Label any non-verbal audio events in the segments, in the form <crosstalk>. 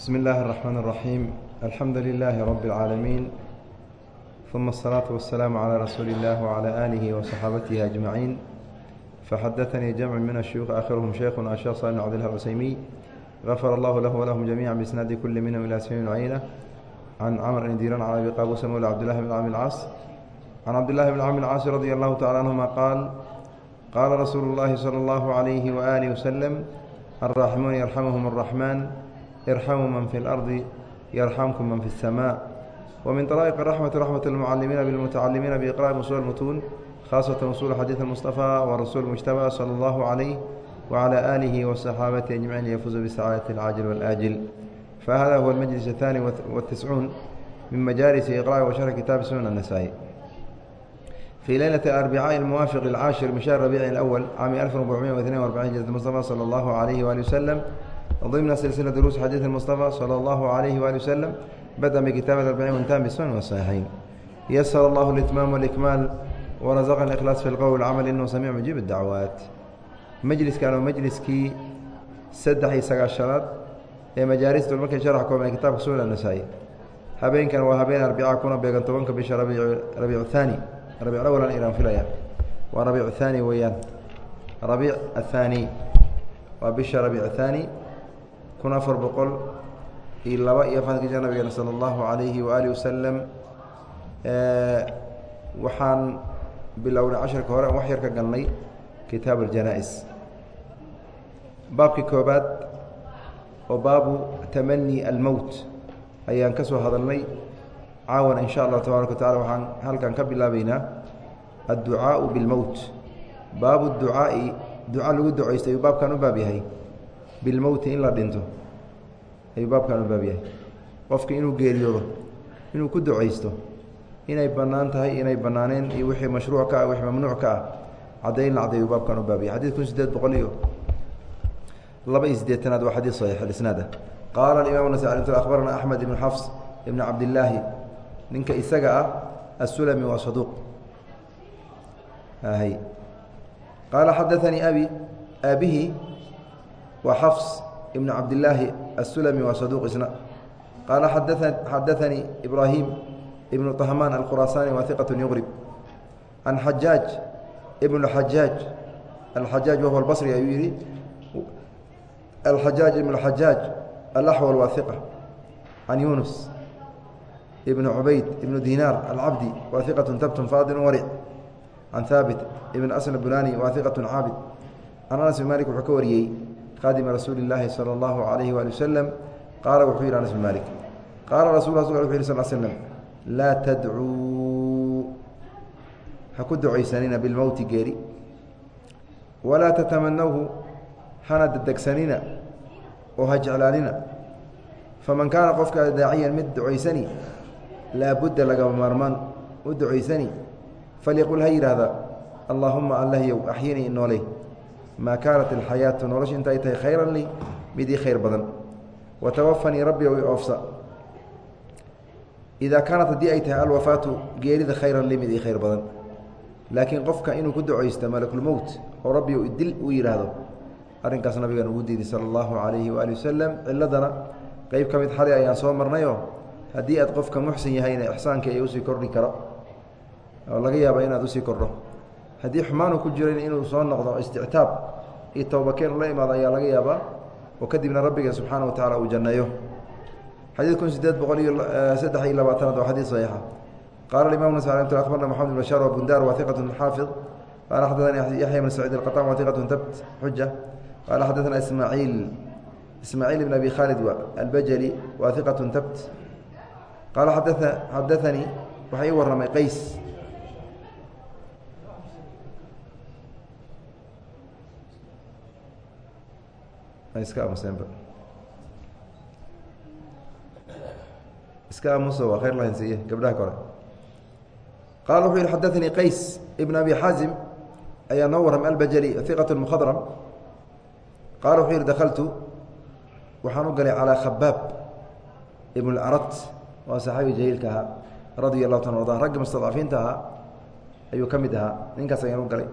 بسم الله الرحمن الرحيم الحمد لله رب العالمين ثم الصلاة والسلام على رسول الله وعلى آله وصحابته أجمعين فحدثني جمع من الشيوخ آخرهم شيخنا الشيخ صالح بن عبد الله العسيمي غفر الله له ولهم جميعا بإسناد كل منهم إلى سمين عينة عن عمر بن ديران على أبي قابوس مولى عبد الله بن عامر العاص عن عبد الله بن عامر العاص رضي الله تعالى عنهما قال قال رسول الله صلى الله عليه وآله وسلم الراحمون يرحمهم الرحمن ارحموا من في الأرض يرحمكم من في السماء ومن طرائق الرحمة رحمة المعلمين بالمتعلمين بإقراء أصول المتون خاصة أصول حديث المصطفى ورسول المجتبى صلى الله عليه وعلى آله وصحابته أجمعين يفوز بسعادة العاجل والآجل فهذا هو المجلس الثاني والتسعون من مجالس إقراء وشرح كتاب سنن النسائي في ليلة الأربعاء الموافق العاشر من شهر ربيع الأول عام 1442 هجرة المصطفى صلى الله عليه وآله وسلم ضمن سلسلة دروس حديث المصطفى صلى الله عليه وآله وسلم بدأ بكتابة الأربعين وانتهى بالسنن والصحيحين يسر الله الإتمام والإكمال ورزقنا الإخلاص في القول والعمل إنه سميع مجيب الدعوات majliskan waa majliskii saddex iyo sagaashanaad ee majaalista markay sharax kooban kitaabka sunan nasaa-i habeenkan waa habeen arbica kuna beegan tobanka bisha rabiic thaani rabic awal aan iraan filaya waa rabiic thaani weeyaan rabiic athaani waa bisha rabiic thaani kun afar boqol iyo laba iyo jir nabigeena sala allahu calayhi waaalih wasalam waxaan bilownay casharka hore aan wax yar ka galnay kitaab aljanaa-is baabkii koobaad oo baabu tamani almowt ayaan ka soo hadalnay caawana in sha allahu tabaaraka wa tacala waxaan halkan ka bilaabeynaa adducaau bilmowt baabu ducaa'i duca lagu ducaysto ayuu baabkan u baab yahay bilmowti in la dhinto. Ayuu baabkan u baab yahay. Qofki inuu geeriyoodo inuu ku ducaysto inay bannaan tahay inay bannaaneen iyo wixii mashruuc ka ah wixii mamnuuc ka ah cadayn la cadayu baabkan u baabiyay xadid kun sideed boqol iyo laba iyo sideetanaad waa xadiid saxiix alisnaada qaala alimam nasai akhbarana axmed ibn xafs ibn cabdillaahi ninka isaga ah asulami waa saduuq qaala xadaanii abi aabihi waa xafs ibn cabdillaahi asulami waa saduuq isna. Qaala xadaanii ibraahim ibnu طahmaan alkhuraasaani waa iqat yuqrib can xajaaj ibn xajaaj alxajaaj wahwa albasri ayuu yihi alxajaaj ibn xajaaj alaxwal waa iqa can yunus ibn cubayd ibnu dinaar alcabdi waa tabtun faadin waric can haabit ibn asl bunani waa caabid can anas bin malik wuxuu ka wariyey khaadima rasuuli اllaahi salى اllahu alayhi waali wasalam qaala wuxuu yihi anas bin malik qaala rasul wuxu yih sal slm laa tadcuu ha ku ducaysanina bilmowti geeri walaa tatamanawhu hana dedegsanina oo ha jeclaanina faman kaana qofka daaciyan mid ducaysani laabudda lagama maarmaan u ducaysani falyaqul ha yidhaahda allaahuma allahyow axyinii nooley maa kaanat alxayaatu nolosha intaay tahay khayran lii mid ii khayr badan watawafanii rabbi ow i oofsa idaa kaanat haddii ay tahay alwafaatu geerida khayran lii mid ii khayr badan laakiin qofka inuu ku ducaysto malakulmowt oo rabbi dil uu yidhaahdo arrinkaas nabigan ugu diiday sala allahu calayhi waali wasalam ciladana qeyb ka mid xali ayaan soo marnayoo haddii aad qofka muxsin yahayna ixsaanka ay u sii kordhi karo oo laga yaaba inaad u sii kordho haddii xumaanu ku jiran inuu soo noqdo istictaab iyo towbakeen ula imaado ayaa laga yaabaa oo kadibna rabbiga subxaana wa tacala uu janneeyo. Xadiid kun sideed boqol iyo saddex iyo labaatanaad waa xadiid saxiixa. Qala imam nas abarna mxamed bn bashar wbundar wa xaafid qala xadaana yaxya bn saciid اqطan wa tabt xuja qala xadaana ismaaciil ismaaciil bn abi khalid albajli wa tabt qaala xadaanii waxaa ii warramay qays iska amuseenba iska amuso waa khayr lahansiiye gabdhaha kore qaala wuxuu yihi xadaanii qays ibn abi xaazim ayaa noo warramay albajali iqat mkhadram qaala wuxuu yihi dakaltu waxaan u galay calaa khabaab ibn اlarat waa saxaabi jahiilka ahaa radia allahu ta arda ragga mustadcafiinta ahaa ayuu ka mid ahaa. Ninkaas ayaan u galay.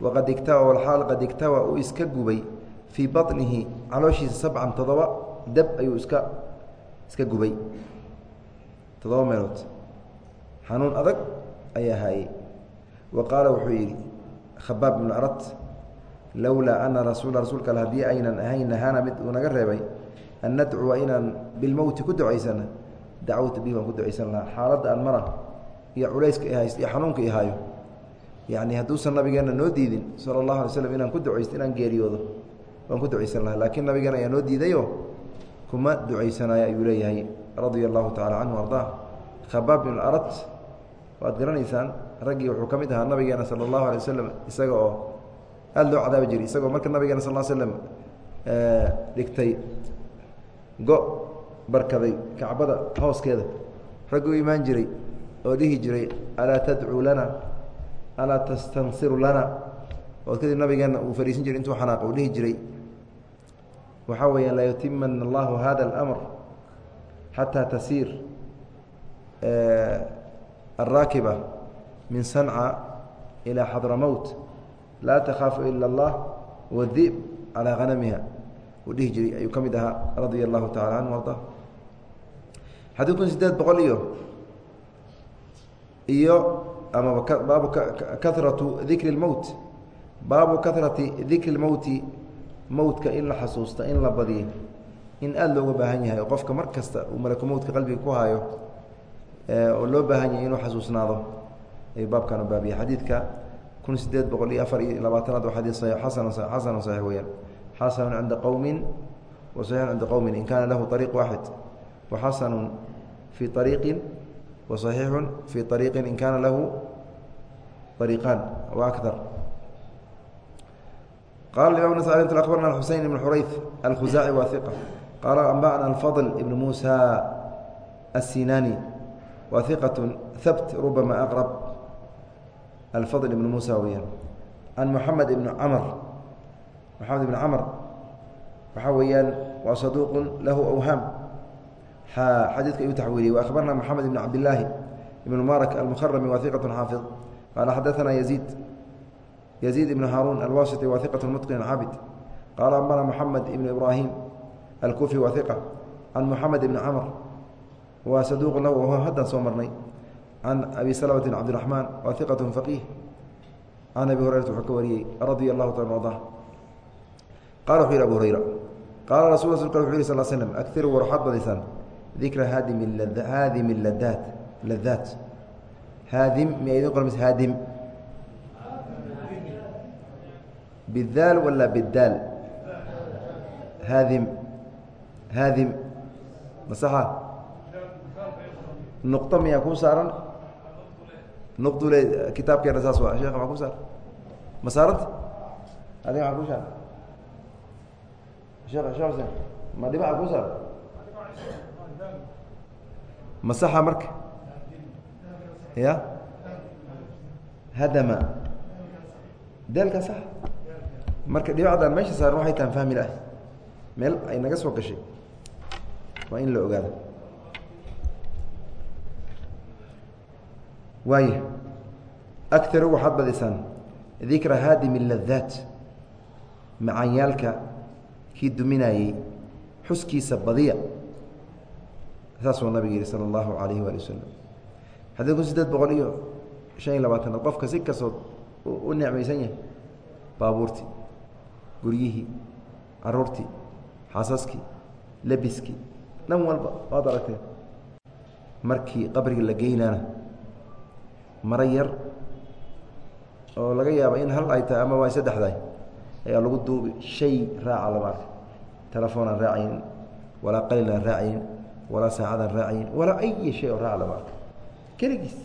Waqad igtawa walxaal qad igtawa uu iska gubay fii baطnihi calooshiisa sabcan todoba dab ayuu iska iska gubay. Toddoba meelood. Xanuun adag ayaa haayey. Wa qaala wuxuu yidhi khabaab ibnu arat lowlaa ana rasuula rasuulka al haddii aynan ahayn nahaana mid uu naga reebay an nadcuwa inaan bilmowti ku ducaysana dacwtu bihi waan ku ducaysan lahaa. Xaaladda aan mara iyo culayska ihays iyo xanuunka ihaayo yacni hadduusan nabigeenna noo diidin sala allahu alay slam inaan ku ducaysto inaan geeriyoodo waan ku ducaysan lahaa laakiin nabigeena ayaa noo diidayo. Kuma ducaysanayo ayuu leeyahay radia allahu tacala canhu ardaa khabaab bin arat waad garanaysaan raggii wuxuu ka mid ahaa nabigeena sala allahu alay wasalam isaga oo aada loo cadaabi jiray isagoo marka nabigeena sal l slam dhigtay go barkaday kacbada hooskeeda. Raggu u imaan jiray oo dhihi jiray alaa tadcuu lana? Alaa tastansiru lana oo kadib nabigeenna uu fadhiisan jiray intuu xanaaqa uu dhihi jiray waxaa weeyaan laa yutimana allahu hada اlamr xataa tasiir alraakiba min sanca ilaa xadramowt laa takhaafu ila اllah wadi'b calaa hanamiha uu dhihi jiray ayuu ka mid ahaa radia allahu tacala canhu arda xadii kun sideed boqol iyo iyo amaba baabu karatu dikri اlmowt baabu karati dikri اlmowti mowtka in la xasuusta in la badiyo in aada looga baahan yahay oo qofka mar kasta uu malaku mowtka qalbiga ku haayo oo loo baahan yahay inuu xasuusnaado ayuu baabkan u xadiidka kun sideed boqol iyo afar iyo labaatanaad waa xadiid saxiix xasan xasanu saxiix weyaan xasanu cinda qowmin wa saxiixun cinda qowmin in kaana lahu ariiq waaxid. Wa xasanu fii ariiqin wa saxiixun fii ariiqin in kaana lahu ariiqaan wa akar qala imam nasai abarna xuseyn ibn xurayf alkhuzaaci waa iqa qaala anba'na alfadl ibn muusa asinaani wa iqat habt rubama aqrab alfadl ibn muusa weyaan an muxamed ibn camr maxamed ibn camr waxaa weeyaan waa saduuq lahu awhaam xadiidka ayuu taxwiiliyey wa akhbarna moxamed ibn cabdillaahi ibn mubarak almukarami wa iqat xaafiظ qaala xadaana yaziid يزيد بن هاrون الwاسطي wa ثقة متقن cاabد qال أنbنا محمد بن إبراهيم الكوفي wa ثقة عن محمد بن cمر wa صدوq l haddaan soo marnay عن أبي سلمة بن عبدالرحمن wa ثقة فقيه عن أبي هريرة wuxuu ka wariyey رضي الله taعالى عنه qال وxuu yhi أبو هريرة qاala رsuل رsulka وxu yhi صل سلم أكثiruu war waxaad badaysaan ذikra haadimi الladaat ladaat haadim miya bاdaal wala bdaal haadim. Haadim. Masaxa. Nuqto miyaa kuu saaran? Nuqdu le kitaabkeena saas waa sheekha maa ku saaran? Ma saaranta adiga maa ku saaran? Shekh shekh xuseen ma dhibaca kuu saaran? Masaxa marka. Ya hadama daalka sax marka dhibacdan meesha saaran waxay tahan fahmi laah meel ay naga soo gashay. Waa in la ogaado. Waaya akaru waxaad badisaan dikra haadimi ladaat macaanyaalka kii duminayey xuskiisa badiya. Saasuu nabiga yihi sala allahu alayhi waali wasalam xadiid kun sideed boqol iyo shan iyo labaatanaad qofka si kastood u necmaysan yahay baabuurtii guryihii caruurtii xaasaskii lebiskii dhan walba waad aragteen markii qabriga la geynaana maro yar oo laga yaaba in hal ay tahay ama waa saddexdahay ayaa lagu duubi shay raaca lama arka telefoon aan raacayn walaa qalil aan raacayn walaa saacad aan raacayn walaa ayi shay oo raaca lama arka keligiis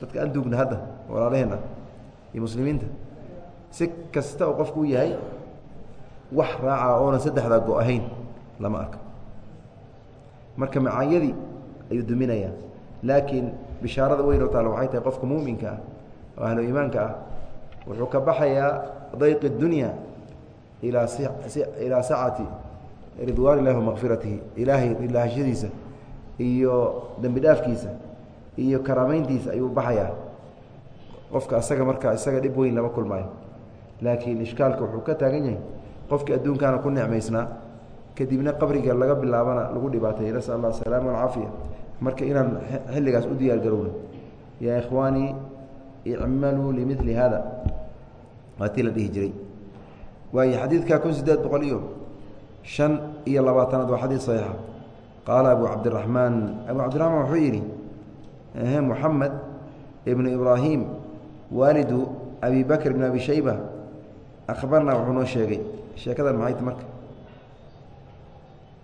dadka aan duugna hadda walaalaheen ah iyo muslimiinta si kasta oo qofku u yahay wax raaca oonan saddexdaa go ahayn lama arko marka macaanyadii ayuu duminayaa. Laakiin bishaarada weyn oo taale waxay tahay qofka muuminka ah oo ahlu iimaanka ah wuxuu ka baxayaa dayq اdunya ilaa ilaa sacati ridwaan illahi wamakfiratihi ilaahay ilaahashadiisa iyo dembi dhaafkiisa iyo karaameyntiisa ayuu baxayaa. Qofka asaga markaa isaga dhib weyn lama kulmaayo. Laakiin ishkaalka wuxuu ka taagan yahay qofkii adduunkaana ku necmaysnaa kadibna qabriga laga bilaabana lagu dhibaatay nasal allah asalaama alcaafiya marka inaan xilligaas u diyaar garowno yaa ikhwaanii icmaluu limili hada waa tii la dhihi jiray. Waayo xadiidka kun sideed boqol iyo shan iyo labaatanaad waa xadiid saxiixa. Qaala abu cabdiraxmaan abu cabdiraxmaan wuxuu yidhi muxamed ibnu ibraahim waalidu abi bakr bn abi shayba akhbarna wuxuu noo sheegay sheekadan maxay ta marka?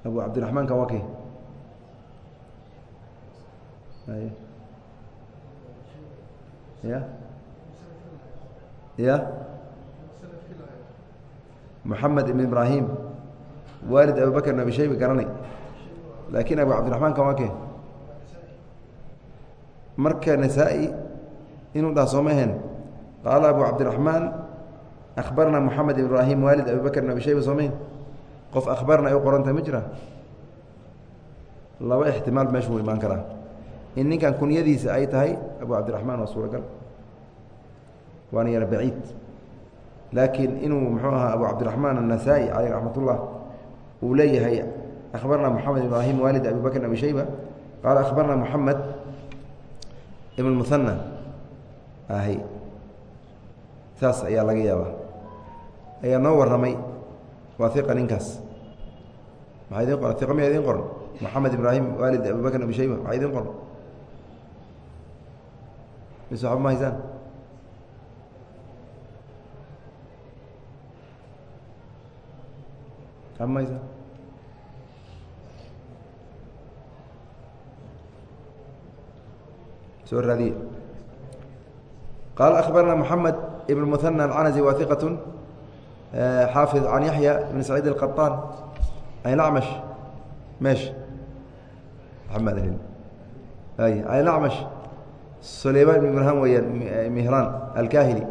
Abu cabdiraxmaan kan waa kay ya? Ya? Moxamed ibn ibraahim waalid abu bakr abi shayba garanay. Laakiin abu cabdiraxmaan kan waa kee? Marka nasaa-i inuu dhaha sooma ahayn qaala abu cabdiraxmaan akhbarna moxamed ibn ibraahim waalid abi bakr bn abi shayba soomayn qof akhbarna ay u qorantahay ma jira laba ixtimaal meeshu imaan karaa in ninkan kunyadiisa ay tahay abu cabdiraxmaan waa suuragal waana yara baciid laakiin inuu muxuu ahaa abu cabdiraxmaan annasaa-i caleyh raxmat ullah uu leeyahay akhbarna moxamed ibraahim waalid abi bakr abi shayba qaala akhbarna moxamed ibn muhana ahy saas ayaa laga yaabaa ayaa noo warramay. Waa iqa ninkaas. Maxaa idin qoran iqa miyaa idin qoran moxamed ibraahim waalid abi bakr abi shayba maxaa idin qoran mise waxba ma haysaan? Waxba ma haysaan? Soo raadiye qaala akhbarna moxamed ibn muhana alcanazi waa iqat xaafi can yaxya bn saciid اqaطaan anacmash mesh maamed anacmash sulayman ibn mrhan weyaan mihraan alkahili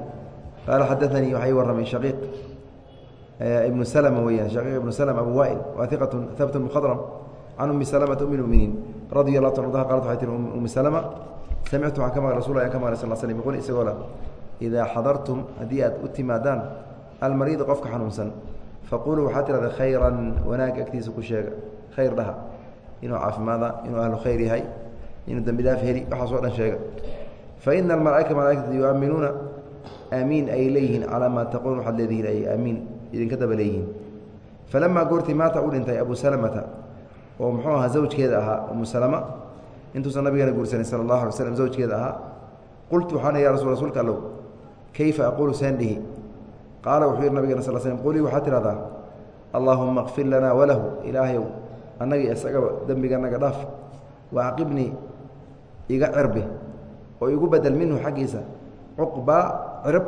qaala xadaanii waxay warramay shaqiiq ibnu slma weyaan shaqiiq ibnu slm abu waa'il waa iqat habt mkhadrm can umi slmata um muminiin radia lah ta anha qalat waxay tii umi slma samictu waxaan ka maqlay rasul an ka maqlay sal slam yqul isagoo la idaa xadartum haddii aad u timaadaan almariida qofka xanuunsan. Faquluu waxaa tirahda khayran wanaag agtiisa ku sheega. Khayr dhaha. Inuu caafimaada inuu ahlu khayr yahay. Inuu dembi dhaaf heli waxaasoo dhan sheega. Fa ina almalaaika malaaikata yuaaminuuna aamiin ay leeyihiin calaa maa taquuluun waxaad leedihiin ay aamiin idinka daba leeyihiin. Falamaa goortii maata u dhintay abu salamata oo muxuu ahaa zawjkeeda ahaa umu salama intuusan nabigana guursanin sala allahu alay slam zawjkeeda ahaa. Qultu waxaana ya rasul rsulka allow kayfa aquulu seen dhihi qaala wuxuu yihi nabigana sal slm qulii waxaad tidhahdaa allaahuma kfir lanaa walahu ilaahayow annaga isagaba dembiganaga dhaaf wa acqibnii iga cirbi oo igu bedel minhu xaggiisa cuqbaa cirib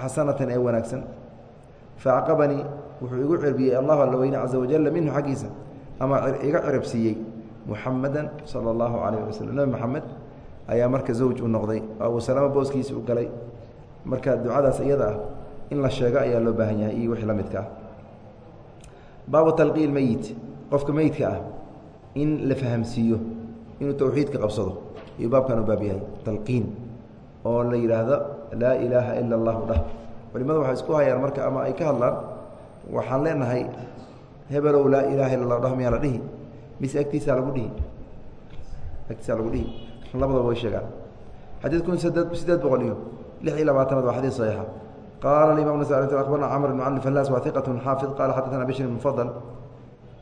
xasanatan ee wanaagsan. Faacqabanii wuxuu igu cirbiyey allahu alla weyne caza wajalla minhu xaggiisa ama iga cirib siiyey. Muxamadan sala allahu calayh waslm nebi moxamed ayaa marka zawj u noqday oo abu salama booskiisi u galay. Marka ducadaas iyada ah in la sheego ayaa loo baahan yahay iyo wixii la midka ah. Baabu talqiin meyit qofka meyidka ah in la fahamsiiyo inuu towxiidka qabsado iyo baabkan baab yahay talqiin oo la yidhaahdo laa ilaaha ila allahu dhah. Culimadu waxay isku hayaan marka ama ay ka hadlaan waxaan leenahay hebelow laa ilaha illa allah dhah miyaa la dhihi? Mise agtiisaa lagu dhihi? Agtiisaa lagu dhihi. Labadaba way sheegaan. Xadiid kun sideed boqol iyo lix iyo labaatanaad waa xadiid saxiixa qaala imam nas abarna camr ibn cali fallaas waa iqat xaafid qala xadaثna bishr ibn mufadl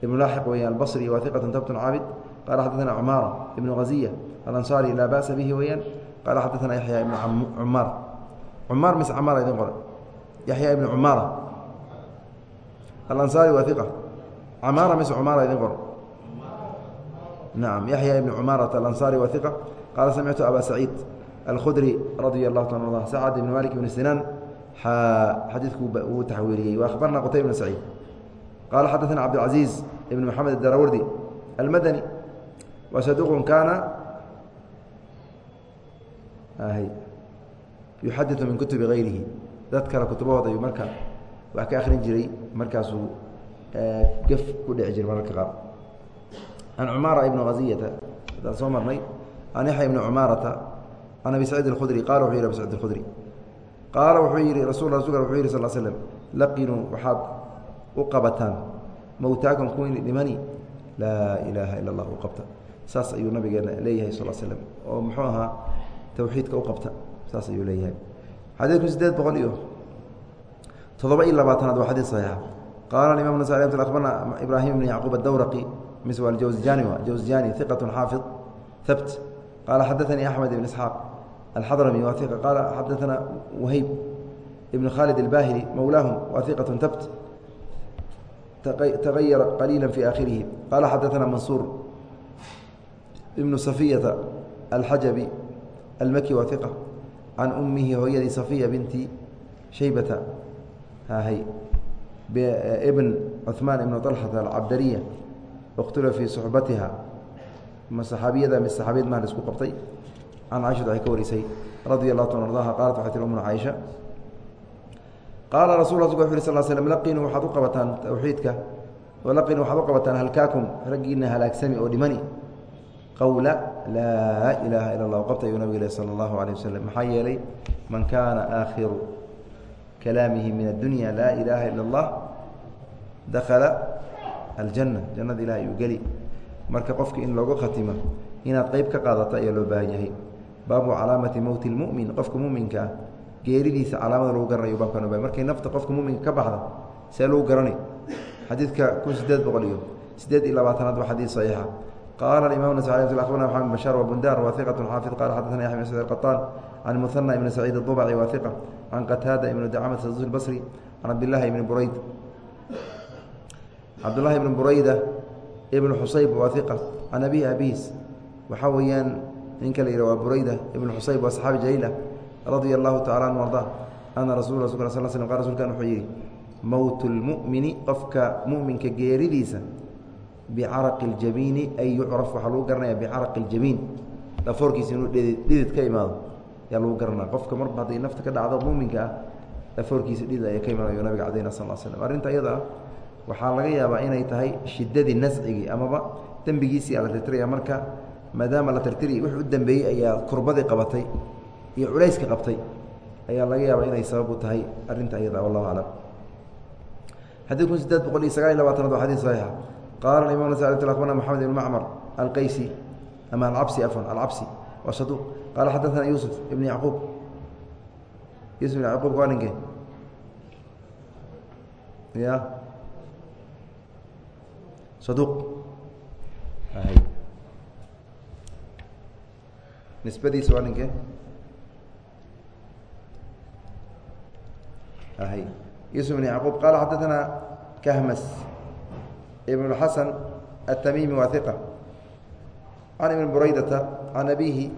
ibn laaxiq weeyaan albصri waa iqat tabtun caabid qala xadaثna cumaara ibnu ghaziya alanصari laa ba'sa bihi weeyaan qala xadaثna yaxya ibn cumaar cumaar mise camaara idin qora yaxya ibn cumaara alanصari waa iqa camaara mise cumaara idin qoro nacam yaxya ibn cumaarata alanصari waa iqa qaala samictu aba saciid alkhudri radia allahu ta a sacad ibn malik ibn sinaan xadiidku uu taxwiiliyey وأخbarna qtayb بن سacيid qala xadaثna cabdالعaزيiز ibn mحamed الdarawardi almadnي wa saduq kaana yuxadiثu min kutubi غayrihi dad kale kutubahooda ayuu marka wax ka akrin jiray markaasuu gef ku dhici jiray mararka qaar an cumaara ibn haziyata adaan soo marnay an yaxya ibn cumaarata an abi saciid الkhudri qala wuxuu yih abi sacid الkhudri qaala wuxuu yidhi rasul wuxuu yidhi sal slm laqinuu waxaad u qabataan mowtaakum kuwii dhimani? Laa ilaaha ila allah u qabta. Saas ayuu nabigeena leeyahay sal slm oo muxuu ahaa tawxiidka u qabta saas ayuu leeyahay. Xadiidku sideed boqol iyo todoba iyo labaatanaad waa xadiid saxiixa. Qaala imam nas abarna ibraahim bn yacquub adawraqi miswa aljawsjani jawsjani iqat xaafid habt qaala xadaanii axmed ibn isxaaq alxadrami wa iqa qaala xadaana wahayb ibn khaalid albahili mowlaahum wa iqat habt tagayara qaliila fi aakhirihi qaala xadaana mansuur ibnu safiyata alxajabi almaki wa iqa can ummihi hooyadii safiya binti shaybata hay bn cuثmaan ibn طalxata alcabdariya اktula fii suxbatiha ma saxaabiyada mis saxaabiyad maa isku qabtay can caiشhata waxay ka warisay radia الlahu ta ardaha qaalat waxay tir umna caaisha qaala rasul rasulka wuxu uri sal slm laqinuu waxaad u qabataan tawxiidka laqinuu waxaad u qabataan halkaakum raggiina halaagsami oo dhimani qowla laa ilaaha ila اllah qabta ayuu nabig leh salى اllahu alيه waslm maxaa yeelay man kaana aakhiru kalaamihi min addunya laa ilaaha ila اllah dakhala aljanna jannada ilahay uu geli marka qofka in loogu khatimo inaad qeyb ka qaadato ayaa loo baahan yahay baabu calaamati mowti mumin qofka muminkaa geeridiisa calaamada lagu garanayo baabka markay nafta qofka muminka ka baxda see lagu garanay xadiidka kun sideed boqol iyo sideed iyo labaatanaad waa xadiid saxiixa. Qaala imam abna mamed bashaar wabundar wa xaafid qala xadana yaya bn qaطaan can muhana ibn saciid اdubci wa iqa can qataada ibn dacamat saduus basri can cabdlahi ibni burayd. Cabdulahi ibn burayda ibn xusayb wa iqa can abihi abis waxaa ninka la yidhah waa burayda ibn xusayb waa saxaabi jaliil ah radia allahu tacala anhu arda ana rasul rasul sal sl qa rsulkan wuxuu yidhi mowtu lmu'mini qofka mu'minka geeridiisa bicaraqi اljabiini ay yucraf waxaa lagu garanaya bicaraqi اljamiin dhafoorkiisa inuu dhidid ka imaado yaa lagu garanaya qofka marba hadday nafta ka dhacdo muminka ah dhafoorkiisa dhidid ayaa ka imaanayo nabiga cadayna sal slm arrinta iyada ah waxaa laga yaabaa inay tahay shidadii nascigii amaba dembigiisii ala tirtiraya marka maadaama la tirtiri wix u dambeeyey ayaa kurbadii qabatay iyo culayska qabtay ayaa laga yaabaa inay sabab u tahay arrinta iyada wallahu aclam xadid kun sideed boqol iyo sagaal iyo labaatanaad waa xadid saxiixa qaala imam nas abarna maxamed ibn macmar alqaysi ama alcabsi afan alcabsi waa saduuq qaala xadaana yuusuf ibn yacquub. Yusuf ibn yacquub waa ninkee ya saduuq nisbadiisa waa ninkee hay yusuf ibn yacquub qaala xadaana kahmas ibn xasan التmimi wa iqa can ibn buraydata can abihi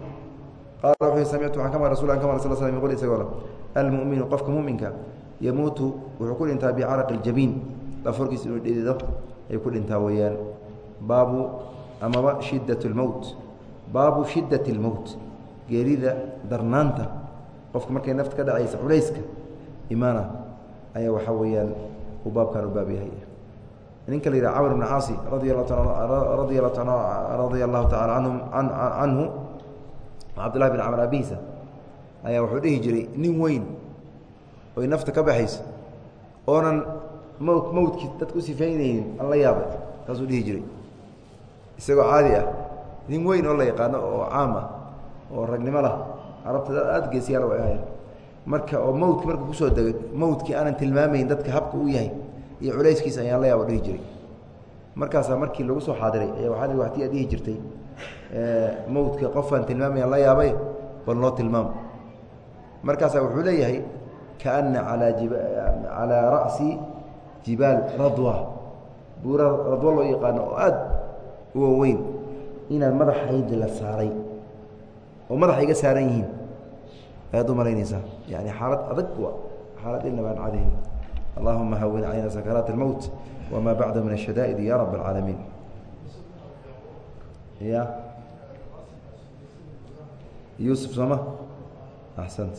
qaala wuxuu samictu waxaan ka maqlay rasul ka maqlay sl sl qul isagoo le almu'minu qofka muminka yamuutu wuxuu ku dhintaa bicaraqi اljabiin dhaforkiisa inuu dhidido ay ku dhintaa weeyaan baabu amaba shidaة اlmowt baabu shidaة اlmowt geerida darnaanta. Qofka markay nafta ka dhacaysa culayska imaana ayaa waxaa weeyaan uu baabkan u baab yahay. Ninka la yidhah camr bn caasi radia allahu anhum canhu cabdullahi bin camr abiisa ayaa wuxuu dhihi jiray nin weyn oy nafta ka baxayso oonan mowt mowtkii dadka u sifeynaynin aan la yaabay taasuu dhihi jiray. Isagoo caadi ah nin weyn oo la yaqaano oo caam oo ragnimo lah carabta aada geesiyaal way ahayn marka oo mowtki marka ku soo degay mowtkii aanan tilmaamayn dadka habka u yahay iyo culayskiisa ayaan la yaabo dhihi jiray. Markaasaa markii lagu soo xaadiray ayaa waxaa wati aad dhihi jirtay. Mowtka qofaan tilmaamayaan la yaabay bal noo tilmaam. Markaasaa wuxuu leeyahay kaana alaa calaa ra'si jibaal radwa. Buura radwa loo yaqaano oo aad u waaweyn inaan madaxaydi la saaray oo madaxa iga saaran yihiin ayaad u malaynaysaa yani xaalad adag wa xaalad ilna baan cadayn allahuma hawin calayna sakaraat اlmowt wma bacdahu min ashadaa'id ya rab اlcaalamiin ya yuusuf sooma axsant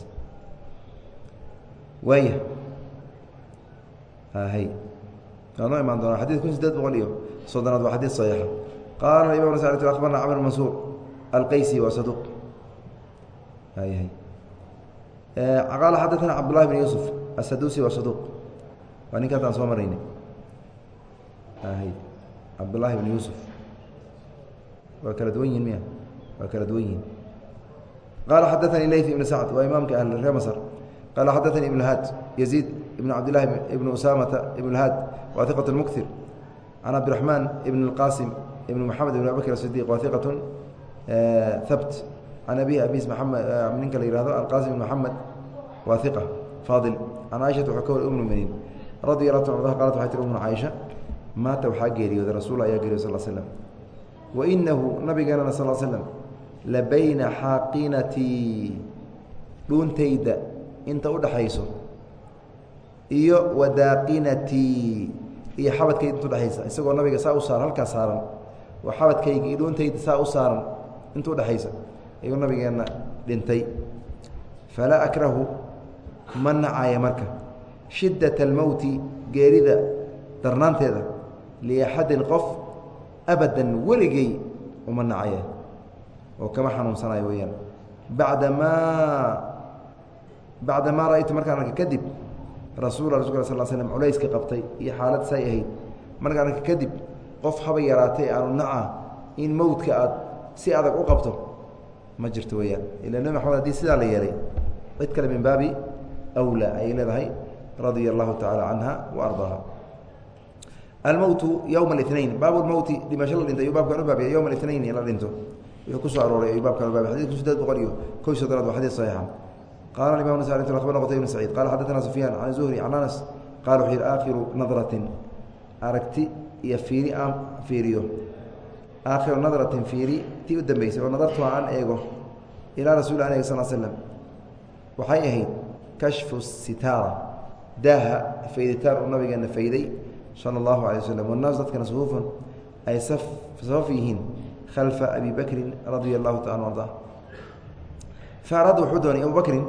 waaya hay waa noo imaan doonaa xadid kun sideed boqol iyo soddonaad waa xadiid صaxiixa qaala imam abarna camr mansuur alqaysi waa saduq qaala xadaثna cabd llahi bn yuusuf asadusi waa saduq waa ninka haddaan soo maraynay cabdullaahi bn yuusuf. Waa kala duwan yihiin miya? Waa kala duwan yihiin qaala xadaanii leyt ibn sacd waa imaamka ahl ree masr qaala xadaanii ibn haad yaziid ibn cabdillahi ibn usaamata ibn haad waa iqat muktir can cabdiraxmaan ibn اlqasim ibn moxamed ibn abubakr asidiq waa iqat habt can abihi abis maamed ninka la yihahdo alqasim ibn moxamed waa iqa faadil can caaishata wuxuu ka wari um muminiin radi allah ta ardaha qalat waxay tiri umna caaisha maata waxaa geeriyooday rasuul ayaa geeriyoy sal slm wa inahu nabigeenana sal slm la bayna xaaqinatii dhuuntayda inta u dhaxayso iyo wadaaqinatii iyo xabadkayda inta udhexaysa isagoo nabiga saa u saaran halkaa saaran oo xabadkayga iyo dhuuntayda saa u saaran inta udhexaysa ayuu nabigeenna dhintay. Falaa akrahu ma nacaya marka. Shiddat almowti geerida darnaanteeda liaxadin qof abadan weligey uma nacaya oo kama xanuunsanayo weyaan bacda maa bacda maa ra'aytu markaan arka kadib rasuula rasulka sal slm culayska qabtay iyo xaalad say ahayd markaan arka kadib qof haba yaraatay aanu naca in mowdka aad si adag u qabto ma jirto weyaan ila nebi maxamed haddii sidaa la yeelay cid kale min baabi wlaa ayay leedahay radia allahu tacaala canha wa ardaaha. Almowtu yowma اlinain baabu lmowti dhimasho la dhinta ayuu baabkan u baabiya yowma اlinain la dhinto. Wuxuu ku soo arooray ayuu baabkan u babiy xadidku saddeed boqol iyo koy soddonaad waa xadiid saxiixa qaala imam nas alintu akhbarna qutay ibn saciid qala xaddatana sufyaan can zuhri can anas qala wuxuu yihi aakhiru nadratin. Aragti iyo fiiri aan fiiriyo. Aakhiru nadratin fiiri tii u dambeysay oo nadartu aan eego ilaa rasul an sal slm waxay ahayd kashfu sitaara daaha fayditaan uu nabigeena fayday sala allahu alay waslm wannaas dadkana suhuufun ay safaf yihiin khalfa abi bakrin radia allahu taala arda faaraada wuxuu doonay abu bakrin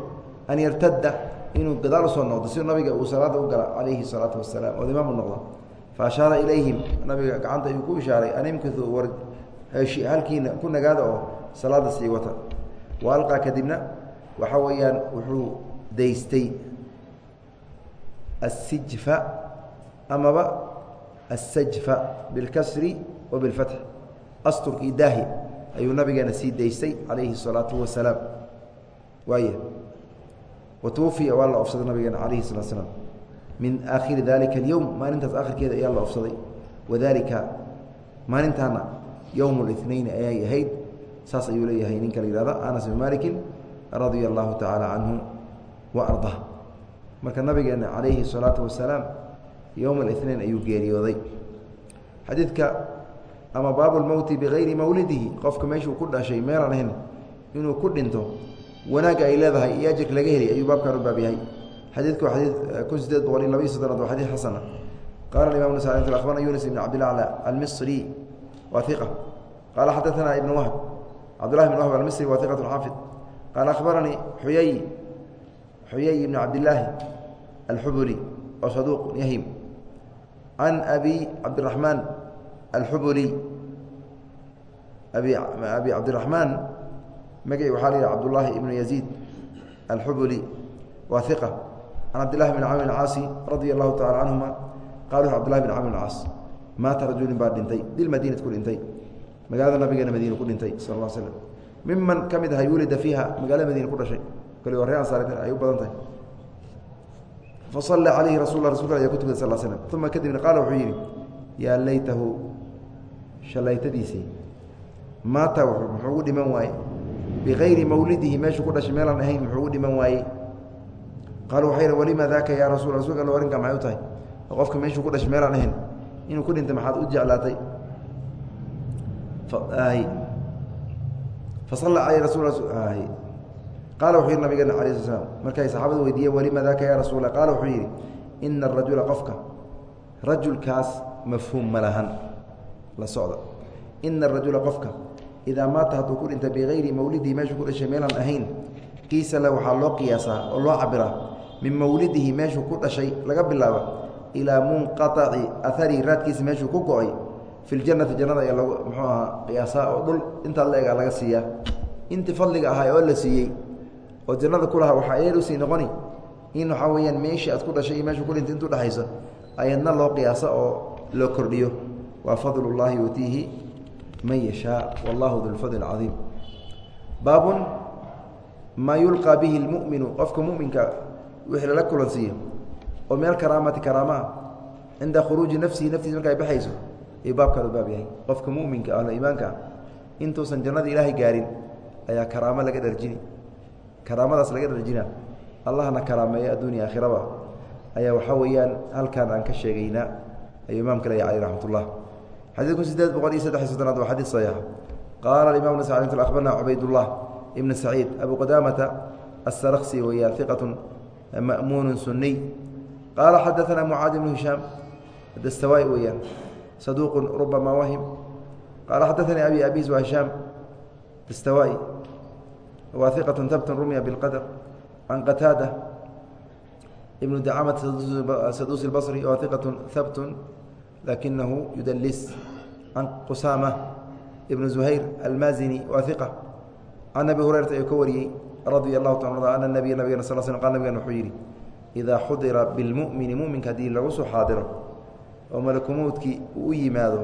an yartada inuu gadaal u soo noqdo si nabiga uu salaada u gala calayhi salaatu wasalaam oo imaam u noqdo fa ashaara ilayhim nabiga gacanta ayuu ku ishaaray an imkiu war halkiina ku nagaada oo salaada sii wata wa alqaa kadibna waxa weeyaan wuxuu daystay الsijfa amaba الsajfa biاlkasri wa biاlfatx asturkii daahi ayuu nabigeena sii daystay calayhi الsalaaةu wasalaam waay watuwafiya waa la ofsaday nabigeena calayhi الsalaat slaam min aakhiri dalika اlyowm maalintaas akhirkeeda ayaa la ofsaday wadalika maalintaana yowm الاثnayn ayay ahayd saas ayuu leeyahay ninka la yihahda anas bn maliki radia allahu tacaala canhu wa arda marka nabigeena calayhi الsalaatu wasalaam yowma الاثnain ayuu geeriyooday xadiidka ama baabu lmowti bigayri mawlidihi qofka meeshuu ku dhashay meelaan ahayn inuu ku dhinto wanaagga ay leedahay iyo ajirka laga heli ayuu baabkan u baab yahay xadiidku waa xadiid kun sideed boqol iyo labaiy soddonaad waa xadiid xasana. Qala imam nas abarna yunis ibn cabdilacla almisri wa iqa qaala xadaثana ibn wahb cabdullahi bn wahb almisri wa iqat xaafid. Qaala akhbaranii xuyay xuyay ibn cabdillaahi alxubuli oo saduuq yahim. Can abi cabdiraxmaan alxubuli abi abi cabdiraxmaan magaci waxaa la yidhaha cabdullaahi ibnu yaziid alxubuli waa iqa can cabdillahi bn camr caasi radia allahu tacala canhuma qala cbdillahi bn camr caas maata rajulin baa dhintay bilmadiinati ku dhintay magaalada nabigeena madiina ku dhintay sal slm miman ka mid aha wulida fiiha magaalada madiina ku dhashay kali waa ree ansaar ay u badan tahay fasala calayhi rasul rasulka ayaa ku tukada sal slm uma kadibna qaala wuxuu yidhi yaa laytahu shalaytadiisii maata muxuu ugu dhiman waaye bigayri mawlidihi meeshuu ku dhashay meelaan ahayn muxuu ugu dhiman waayey qaalu waxay walima daaka yaa rasul rasulka allo arrinkaa maxay u tahay? Oo qofka meeshuu ku dhashay meelaan ahayn. Inuu ku dhintay maxaad u jeclaatay? Fasala caleyh rasul qaala wuxuu yidhi nabigeena ala sl markay saxaabadu weydiiyeen walima daaka ya rasuula qaala wuxuu yidhi ina arajula qofka rajulkaas mafhuum ma lahan. La socda. Ina arajula qofka idaa maata hadduu ku dhinta bigayri mawlidihi meeshuu ku dhashay meelaan ahayn qiisa le waxaa loo qiyaasaa oo loo cabiraa min mawlidihi meeshuu ku dhashay laga bilaaba ilaa munqaaci aharihi raadkiisa meeshuu ku go'ay fi ljanati jannada ayaa lagu muxuu ahaa qiyaasaa oo dhul intaa la laga siiyaa. Intii fadliga ahaa oo la siiyey oo jannada ku lahaa waxaa eer u sii noqoni in waxaa weeyaan meeshii aad ku dhashay iyo meeshuu ku intuu dhexayso ayadna loo qiyaaso oo loo kordhiyo. Waa fadlu llaahi yutiihi man yashaa wallahu dulfadl cadiim. Baabun maa yulqaa bihi lmuminu qofka muminka wixii lala kulansiiyo oo min alkaraamati karaamaa cinda khuruuji nafsihi naftiisa marka ay baxayso ayuu baabkaadu baab yahay. Qofka muminka ahlo iimaanka ah intuusan jannada ilaahay gaarin ayaa karaamo laga dharjini. Karaamadaas laga dharjina. Allahna karaameeya adduuniya aakhiraba. Ayaa waxaa weeyaan halkan aan ka sheegaynaa ayuu imaamka leeyahy caleyh raxmat ullah xadiidku sideed boqol iyo saddex iy soddonaad waa xadiid saxiixa qaala alimam bn sacd akhbarna cubaydullah ibn saciid abu qadaamata asarksi weeyaan iqatun ma'muunu suniy qaala xadaana mucaad ibnu hishaam dastawaai weeyaan saduuqu rubama wahim qaala xadaanii abi abis wa hishaam dastawaai waa iqatun tabtun rumya bilqadr can qataada ibnu dacamata saduusi اbصri waa iqatun habtun lakinahu yudalis can qusaama ibn zuhayr almazini waa iqa can abi hurayrata ayuu ka wariyey radia allahu ta ana nabiya nabigana sal sl qal nabigan wuxuu yidhi idaa xudira bilmumini muminka haddii lagu soo xaadiro oo malakumuudkii uu u yimaado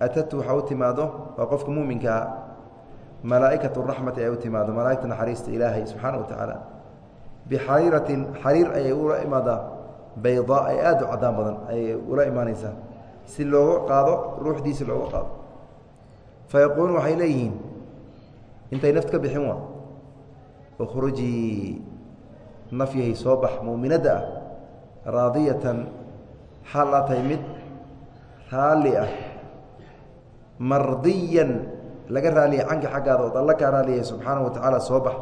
atatu waxaa u timaado qofka muminkaa malaa'ikat raxmati ay u timaado malaaigta naxariista ilaahay subxaana wa tacaala bixariiratin xariir ayay ula imaadaa baydaa ay aad u badan ayay ula imaanaysaa si looga qaado ruuxdiisa looga qaado. Fa yaquuluun waxay leeyihiin intay naft bixin waa ukhrujii nafyahay soo bax muuminadda ah raadiyatan xaal mid raalli ah mardiyan laga raaliya canka xaggaada ood alla kaa raaliyay subxaanahu wa tacaala soo bax.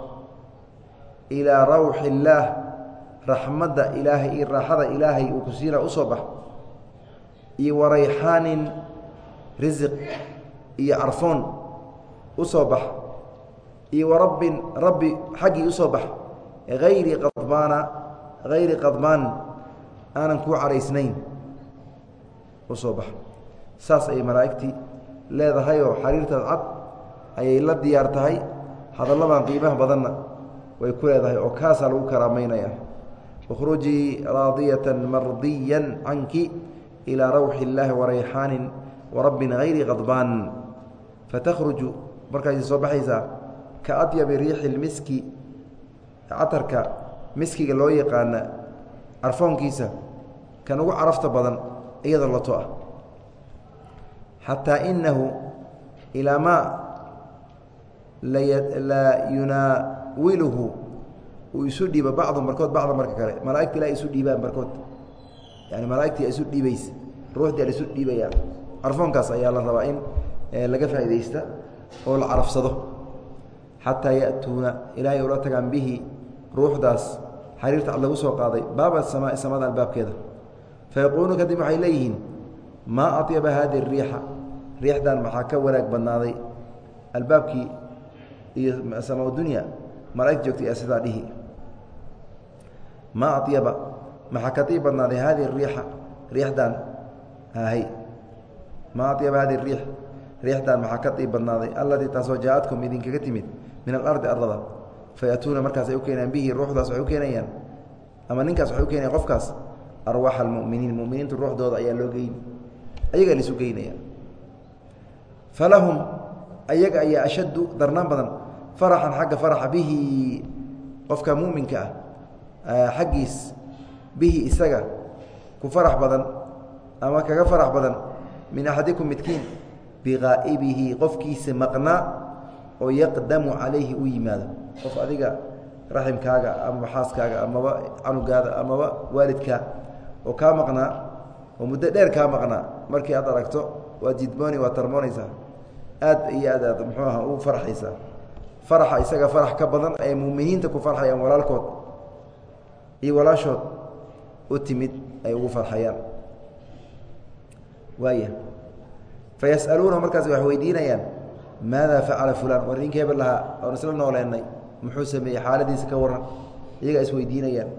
Ilaa rawxi illaah raxmadda ilaahay iyo raaxada ilaahay uu ku siina u soo bax. Iyo warayxaanin risiq iyo carfoon u soo bax iyo warabbin rabbi xaggii u soo bax hayri qadbaana hayri qadbaan aanan kuu caraysnayn u soo bax. Saas ayay malaa'igtii leedahayoo xariirtaad cad ayay la diyaar tahay. Hadalladan qiimaha badanna way ku leedahay oo kaasaa lagu karaamaynaya. Ukhrujii raadiyatan mardiyan canki ilaa rawxi illaahi warayxaanin warabbin hayri qadbaan fatakhruju markaasay soo baxaysaa ka adyabi riixi lmiski catarka miskiga loo yaqaana carfoonkiisa kan ugu carafta badan iyadoo lato ah. Xataa inahu ilaa maa la yunaawiluhu uu isu dhiiba bacdu barkood bacda marka kale. Malaaigta ilaa isu dhiibaan barkood yani malaaigtii isu dhiibaysa ruuxdii ala isu dhiibaya carfoonkaas ayaa la rabaa in laga faaidaysta oo la carafsado xataa ya'tuuna ilaahay ula tagaan bihi ruuxdaas xariirta cad lagu soo qaaday baaba samaa samada albaabkeeda fayaquuluun kadib waxay leeyihiin maa aطyaba hadi الriixa riixdan maxaa ka wanaag badnaaday albaabkii iyo sama dunya malaa'igta joogtay ee sidaa dhihi maa aطyaba maxaa ka diib badnaaday hadi الriixa riixdan hay maa aطyaba hadi الriix riixdan maxaa ka diib badnaaday allatii taasoo jaa-adkum idinkaga timid min alardi ardada fayatuuna markaas ay u keenayaan bihi ruuxdaas waxay u keenayaan ama ninkaas waxay u keenayan qofkaas arwaaxa almuminiin muminiintu ruuxdooda ayaa loo geyn ayagaa laisu geynaya falahum ayaga ayaa ashaddu darnaan badan faraxan xagga faraxa bihi qofka muminka ah xaggiis bihi isaga ku farax badan ama kaga farax badan min axadikum midkiin biqaa'ibihi qofkiisa maqnaa oo yaqdamu calayhi u yimaado qof adiga raximkaaga amaba xaaskaaga amaba canugaada amaba waalidkaa oo kaa maqnaa oo muddo dheer kaa maqnaa markii aad aragto waad jidmooni waad tarmoonaysaa. Aad iyo aad aad muxuu aha u farxaysaa. Faraxa isaga farax ka badan ay muuminiinta ku farxayaan walaalkood iyo walaashood u timid ay ugu farxayaan. Waaya fa markaas wax weydiinayaan maada facala fulan war ninkii hebel lahaa oon isla nooleennay muxuu sameeyey xaaladiisa ka warran iyagaa isweydiinayaan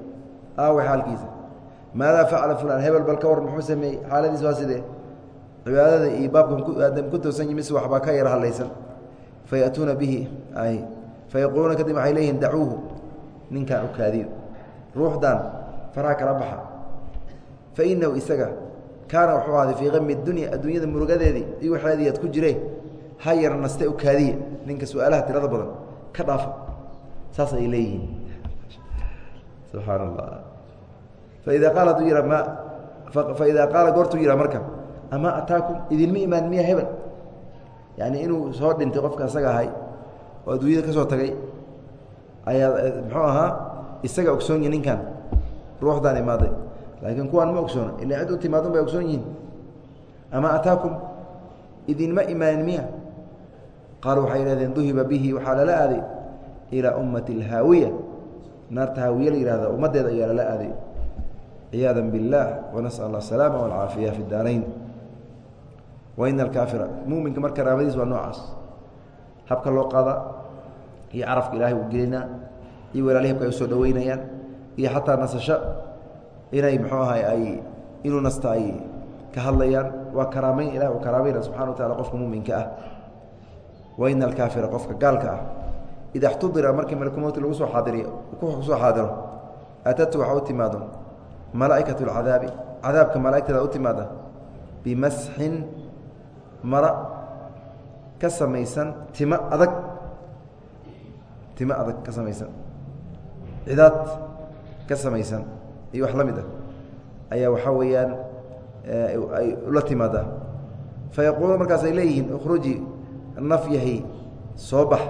aawe xaalkiisa maadaa facala fulan hebel bal ka warran muxuu sameeyey xaaladiisa waa sidee cibaadada iyo baabkan ku toosan yi mise waxbaa ka yar hadlaysan fa ya'tuuna bihi ay fa yaquuluuna kadib waxay leeyihiin dacuuhu ninkan u kaadiyo ruuxdan faraha kala baxa fa inahu isaga kaana wuxuu ahaaday fii kami dunya adduunyada murugadeedii iyo waxeedii ku jireen ha yar naste u kaadiye. Ninka su'aalaha tirada badan ka dhaafa saas ay leeyihiin. Subxaan allah faida qaala hadduu yihaa ma faidaa qaala goortuu yihaa marka ama ataakum? Idinma imaan miya hebel yani inuu soo dhintay qofka isaga ahay oo adduunyada ka soo tagay ayaa muxuu ahaa isaga ogsoonyi ninkan. Ruuxdaan imaaday. Laakiin kuwaan ma ogsoona ila cid u timaadun bay ogsoon yihiin. Ama ataakum? Idinma imaanin miya qaalu waxay yidhahdeen duhiba bihi waxaa lala aaday ilaa ummati alhaawiya. Naarta haawiye la yihahda ummaddeeda ayaa lala aaday. Ciyaada biاllah wanasأl allah asalaama walcaafiya fi daarayn waina alkaafira muminka mar karaamadiis waa noocaas. Habka loo qaada iyo carafka ilahay uu gelinaa iyo walaalihi habka ay u soo dhaweynayaan iyo xataa nasasho inay muxuu ahay ay inuu nasta ay ka hadlayaan waa karaameyn ilah uu karaamayna subxana wa tacala qofka muminka ah waina alkaafira qofka gaalka ah ida xtudira markii malkumowti lagu soo xaadiriyo ku soo xaadiro atatu waxa u timaado malaa'ikat اlcadaabi cadaabka malaa'igteeda u timaada bimasxin mara ka samaysan timo adag timo adag ka samaysan cidaad ka samaysan iyo wax la mid ah ayaa waxaa weeyaan ay ula timaadaa fayaquuluun markaas leeyihiin ukhruji naf yahay soo bax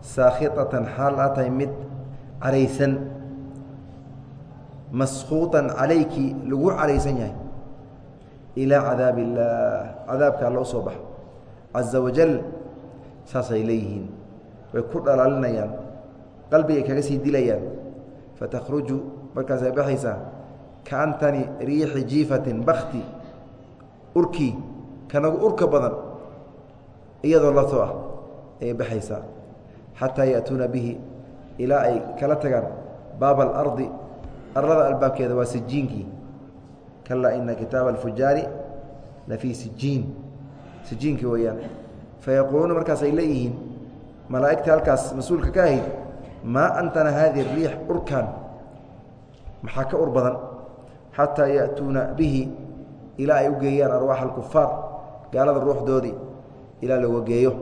saakhiطatan xaal aa tahay mid caraysan maskuuطan calayki lagu caraysan yahay ilaa cadaab illaah cadaabka alla u soo bax. Caza wajal saasay leeyihiin way ku dhalaalinayaan qalbigay kaga sii dilayaan. Fatakhruju markaasay baxaysaa kaantani riixi jiifatin bakti urkii kanagu urka badan iyadoo lato ah ayay baxaysaa xataa ya'tuuna bihi ilaa ay kala tagaan baaba alardi arlada albaabkeeda waa sijiinkii kalaa ina kitaaba alfujaari la fii sijiin. Sijiinkii weeyaan. Fayaquuluuna markaas ay leeyihiin malaa'igta halkaas mas'uulka ka ahayd maa antana haadihi riix urkan maxaa ka ur badan? Xataa ya'tuuna bihi ilaa ay u geeyaan arwaaxa alkufaar gaalada ruuxdoodii ilaa la wageeyo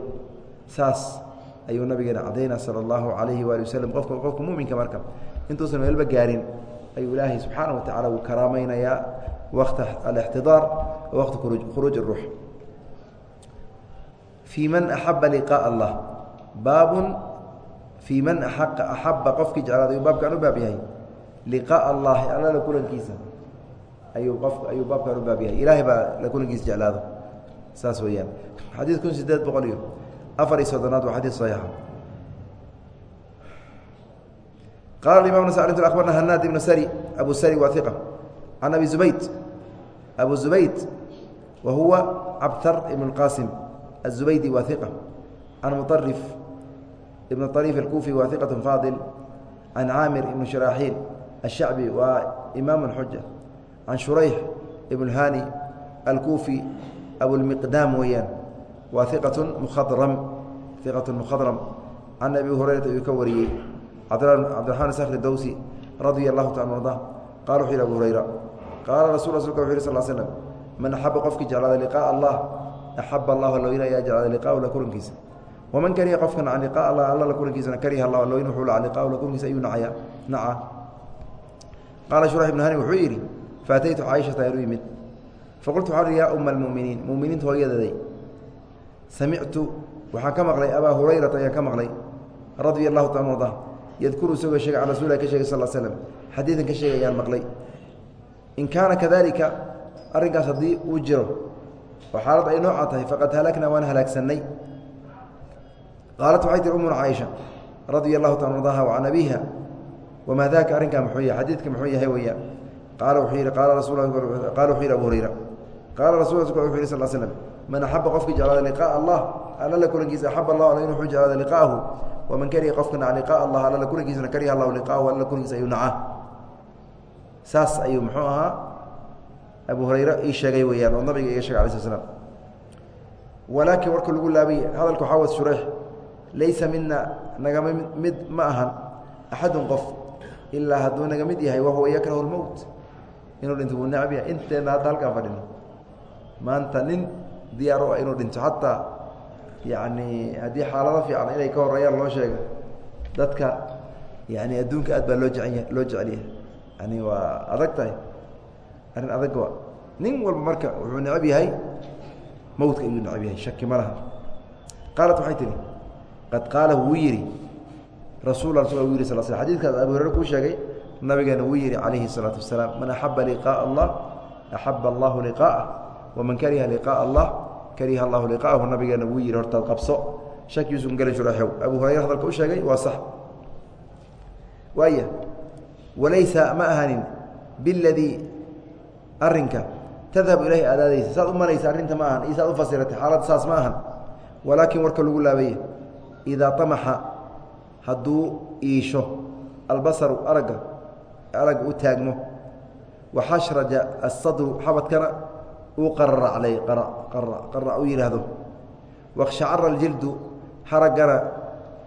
saas ayuu nabigeena cadayna sal allahu alayhi waali waslm qofka qofka muminka marka intuusan meelba gaarin ayuu ilaahay subxaana wa tacala uu karaamaynayaa wakta alixtidaar waqti khuruuj اruux fii man axaba liqaa allah baabun fii man aaa axaba qofkii jeclaaday u baabkan u baab yahay. Liqaaa allahi alla kulankiisa ayuu qof ayuu baabkan u baab yahay. Ilaahay baa la kulankiisa jeclaado saas weeyaan xadiid kun sideed boqol iyo afar iyo soddonaad waa xadiid saxiixa qala imam nas abarna hanaad ibnu sari abu sari waa iqa can abi zubayd abu zubayd wa huwa cabtar ibn اqasim الزubaydi waa iqa can muطarif ibn طariif اlkufi waa iqaة faadil can caamir ibn sharaxiil الshacbi waa imaam xuja can shurayx ibn hani alkufi abulmiqdaam weeyaan waa iqat mukhadram iqat mukhadram can abi hurayrata ayuu ka wariyey cabdiraxmaan sakri dowsi radia allahu taala arda qala wuxu yidhi abu hurayra qaala rasul rasulka wuxu yhi sal slm man axaba qofkii jeclaada liqaءa allah axaba allah alloyn ayaa jeclaada liqaahu la kulankiisa waman kariha qofkan an liqaa allah alla la kulankiisana kariha allah alloyn wuxuu laa liqaahu la kulankiisa ayuu nacaya naca qaala shurax ibnu hani wuxuu yidhi faataytu caaishata ayaan u yimid faqultu waxaa yaa uma almuminiin muminiinta hooyadeeday samictu waxaan ka maqlay abaa hurayrata ayaan ka maqlay radia allahu taala arda yadkuru isagoo sheegay can rasulilah ka shegay sal slm xadiidan ka sheegay ayaan maqlay. In kaana kadalika arrinkaas haddii uu jiro oo xaalad ay noocaa tahay faqad halaknaa waan halaagsannay. Qaalat waxay tihi umuna caaisha radia allahu taala ardaha wa can abiiha wamaa daaka arrinkaa muxuu yahay xadiidka muxuu yahay weeyaan qaala wuxuu yidhi qaala rasul qaala wuxuu yidhi abu hurayra qaala rasul wuxu yidhi sal slm man axaba qofkii jeclaada liqaaءa allah alla la kulankiisa axab allah alla in wuxuu jeclaada liqaahu waman kariha qofka naca liqaaء allah alla la kulankiisana kariha allahu liqaahu alla la kulankiisa ayuu nacaa saas ayuu muxuu ahaa abu hurayre ii sheegay weeyaan oo nabiga iga shegay alay sl slam walaakiin warka lagu laabay hadalka waxaa was shureyx laysa mina nagama mid ma ahan axadun qof ilaa hadduu naga mid yahay wahuwa yakrahu lmowt inuu dhinto wuu necab yahay inteenna hadda halkaan fadhino maanta nin diyaar u ah inuu dhinto xataa yani haddii xaalado fiican inay ka horeeyaan loo sheego dadka yani adduunka aad baa loo jecenya loo jecelyahay yani waa adag tahay arrin adag wa nin walba marka wuxuu necab yahay mawdka ayuu necab yahay shaki ma laha qaalat waxay tihi qad qaalahu wuu yidhi rasul rasul u yiri sal sl xadidkaas abu hurere kuu sheegay nabigeena wuu yihi calayhi الsalaatu wasalaam man axaba liqaaءa allah axaba allahu liqaa'ah waman kariha liqaaءa allah kariha allahu liqaa'ahu nabigeena wuu yihi hortaad qabso. Shakiisun gelin shuraxow abu hurayre hadalka u sheegay waa sax. Waaya walaysa ma ahanin biladii arinka tadhabu ilahi aadaadaysa saad u maraysa ma ahan saad u fasiratay saas ma ahan. Walaakin warka lagu laabaya idaa amaxa hadduu iisho albasaru aragga aragga u taagmo waxashraja asadru xabadkana uu qararaclay qara u yidhaahdo wakhshacara aljildu haraggana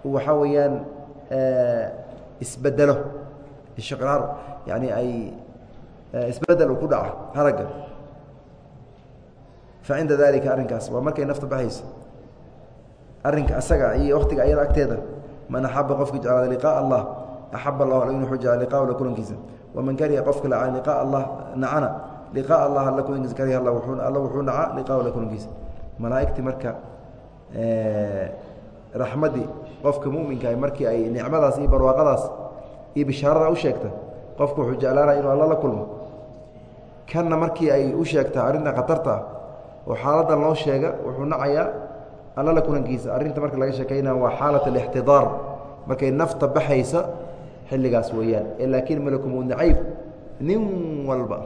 uu waxaa weeyaan isbedelo ishqraar yani ay isbeddel ku dhaca haragga. Fa dalika arrinkaas waa markay nafta baxayso arrinka asaga iyo waktiga ayada agteeda man axaba qofki jeclaada liqaaء allah axab allah in wuxuu jecla liqaa la kulankiisa waman kariha qofka laca liqaaء allah nacana liqaaء allah alla kulankiisa kariha alla alla wuxuu naca liqaa la kulankiisa malaa'igtii marka raxmaddii qofka muminka markii ay nicmadaas iyo barwaaqadaas iyo bishaarada u sheegta qofku wuxuu jeclaanaya inuu alla la kulmo. Kanna markii ay u sheegtaa arrinta khatarta ah oo xaaladan loo sheega wuxuu nacayaa alla la kulankiisa. Arrinta marka laga sheekaynaya waa xaalat alixtidaar markay nafta baxaysa xilligaas weeyaan. Ee laakiin malakumuu nacayb nin walba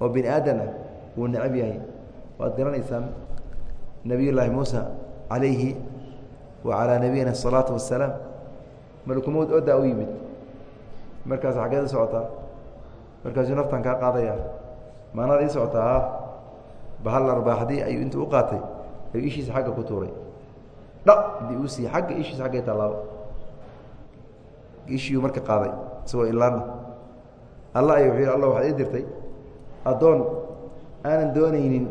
oo bini aadan ah wuu necab yahay. Waad garanaysaan llaahi muusa calayhi wa nabiyina asalaatu wassalaam malakumowd odaa u yimid. Markaas xaggeed u socotaa markaasuu naftan kaa qaadaya maanaad ii socotaa bahal arbaaxdii ayuu intuu u qaatay ayuu ishiisa xagga ku tuuray. Dha dii uu siiyey agga ishiisa aggay tallaaba ishiiuu marka qaaday isagoo ilaana alla ay yidhi alla waxaad ii dirtay addoon aanan doonaynin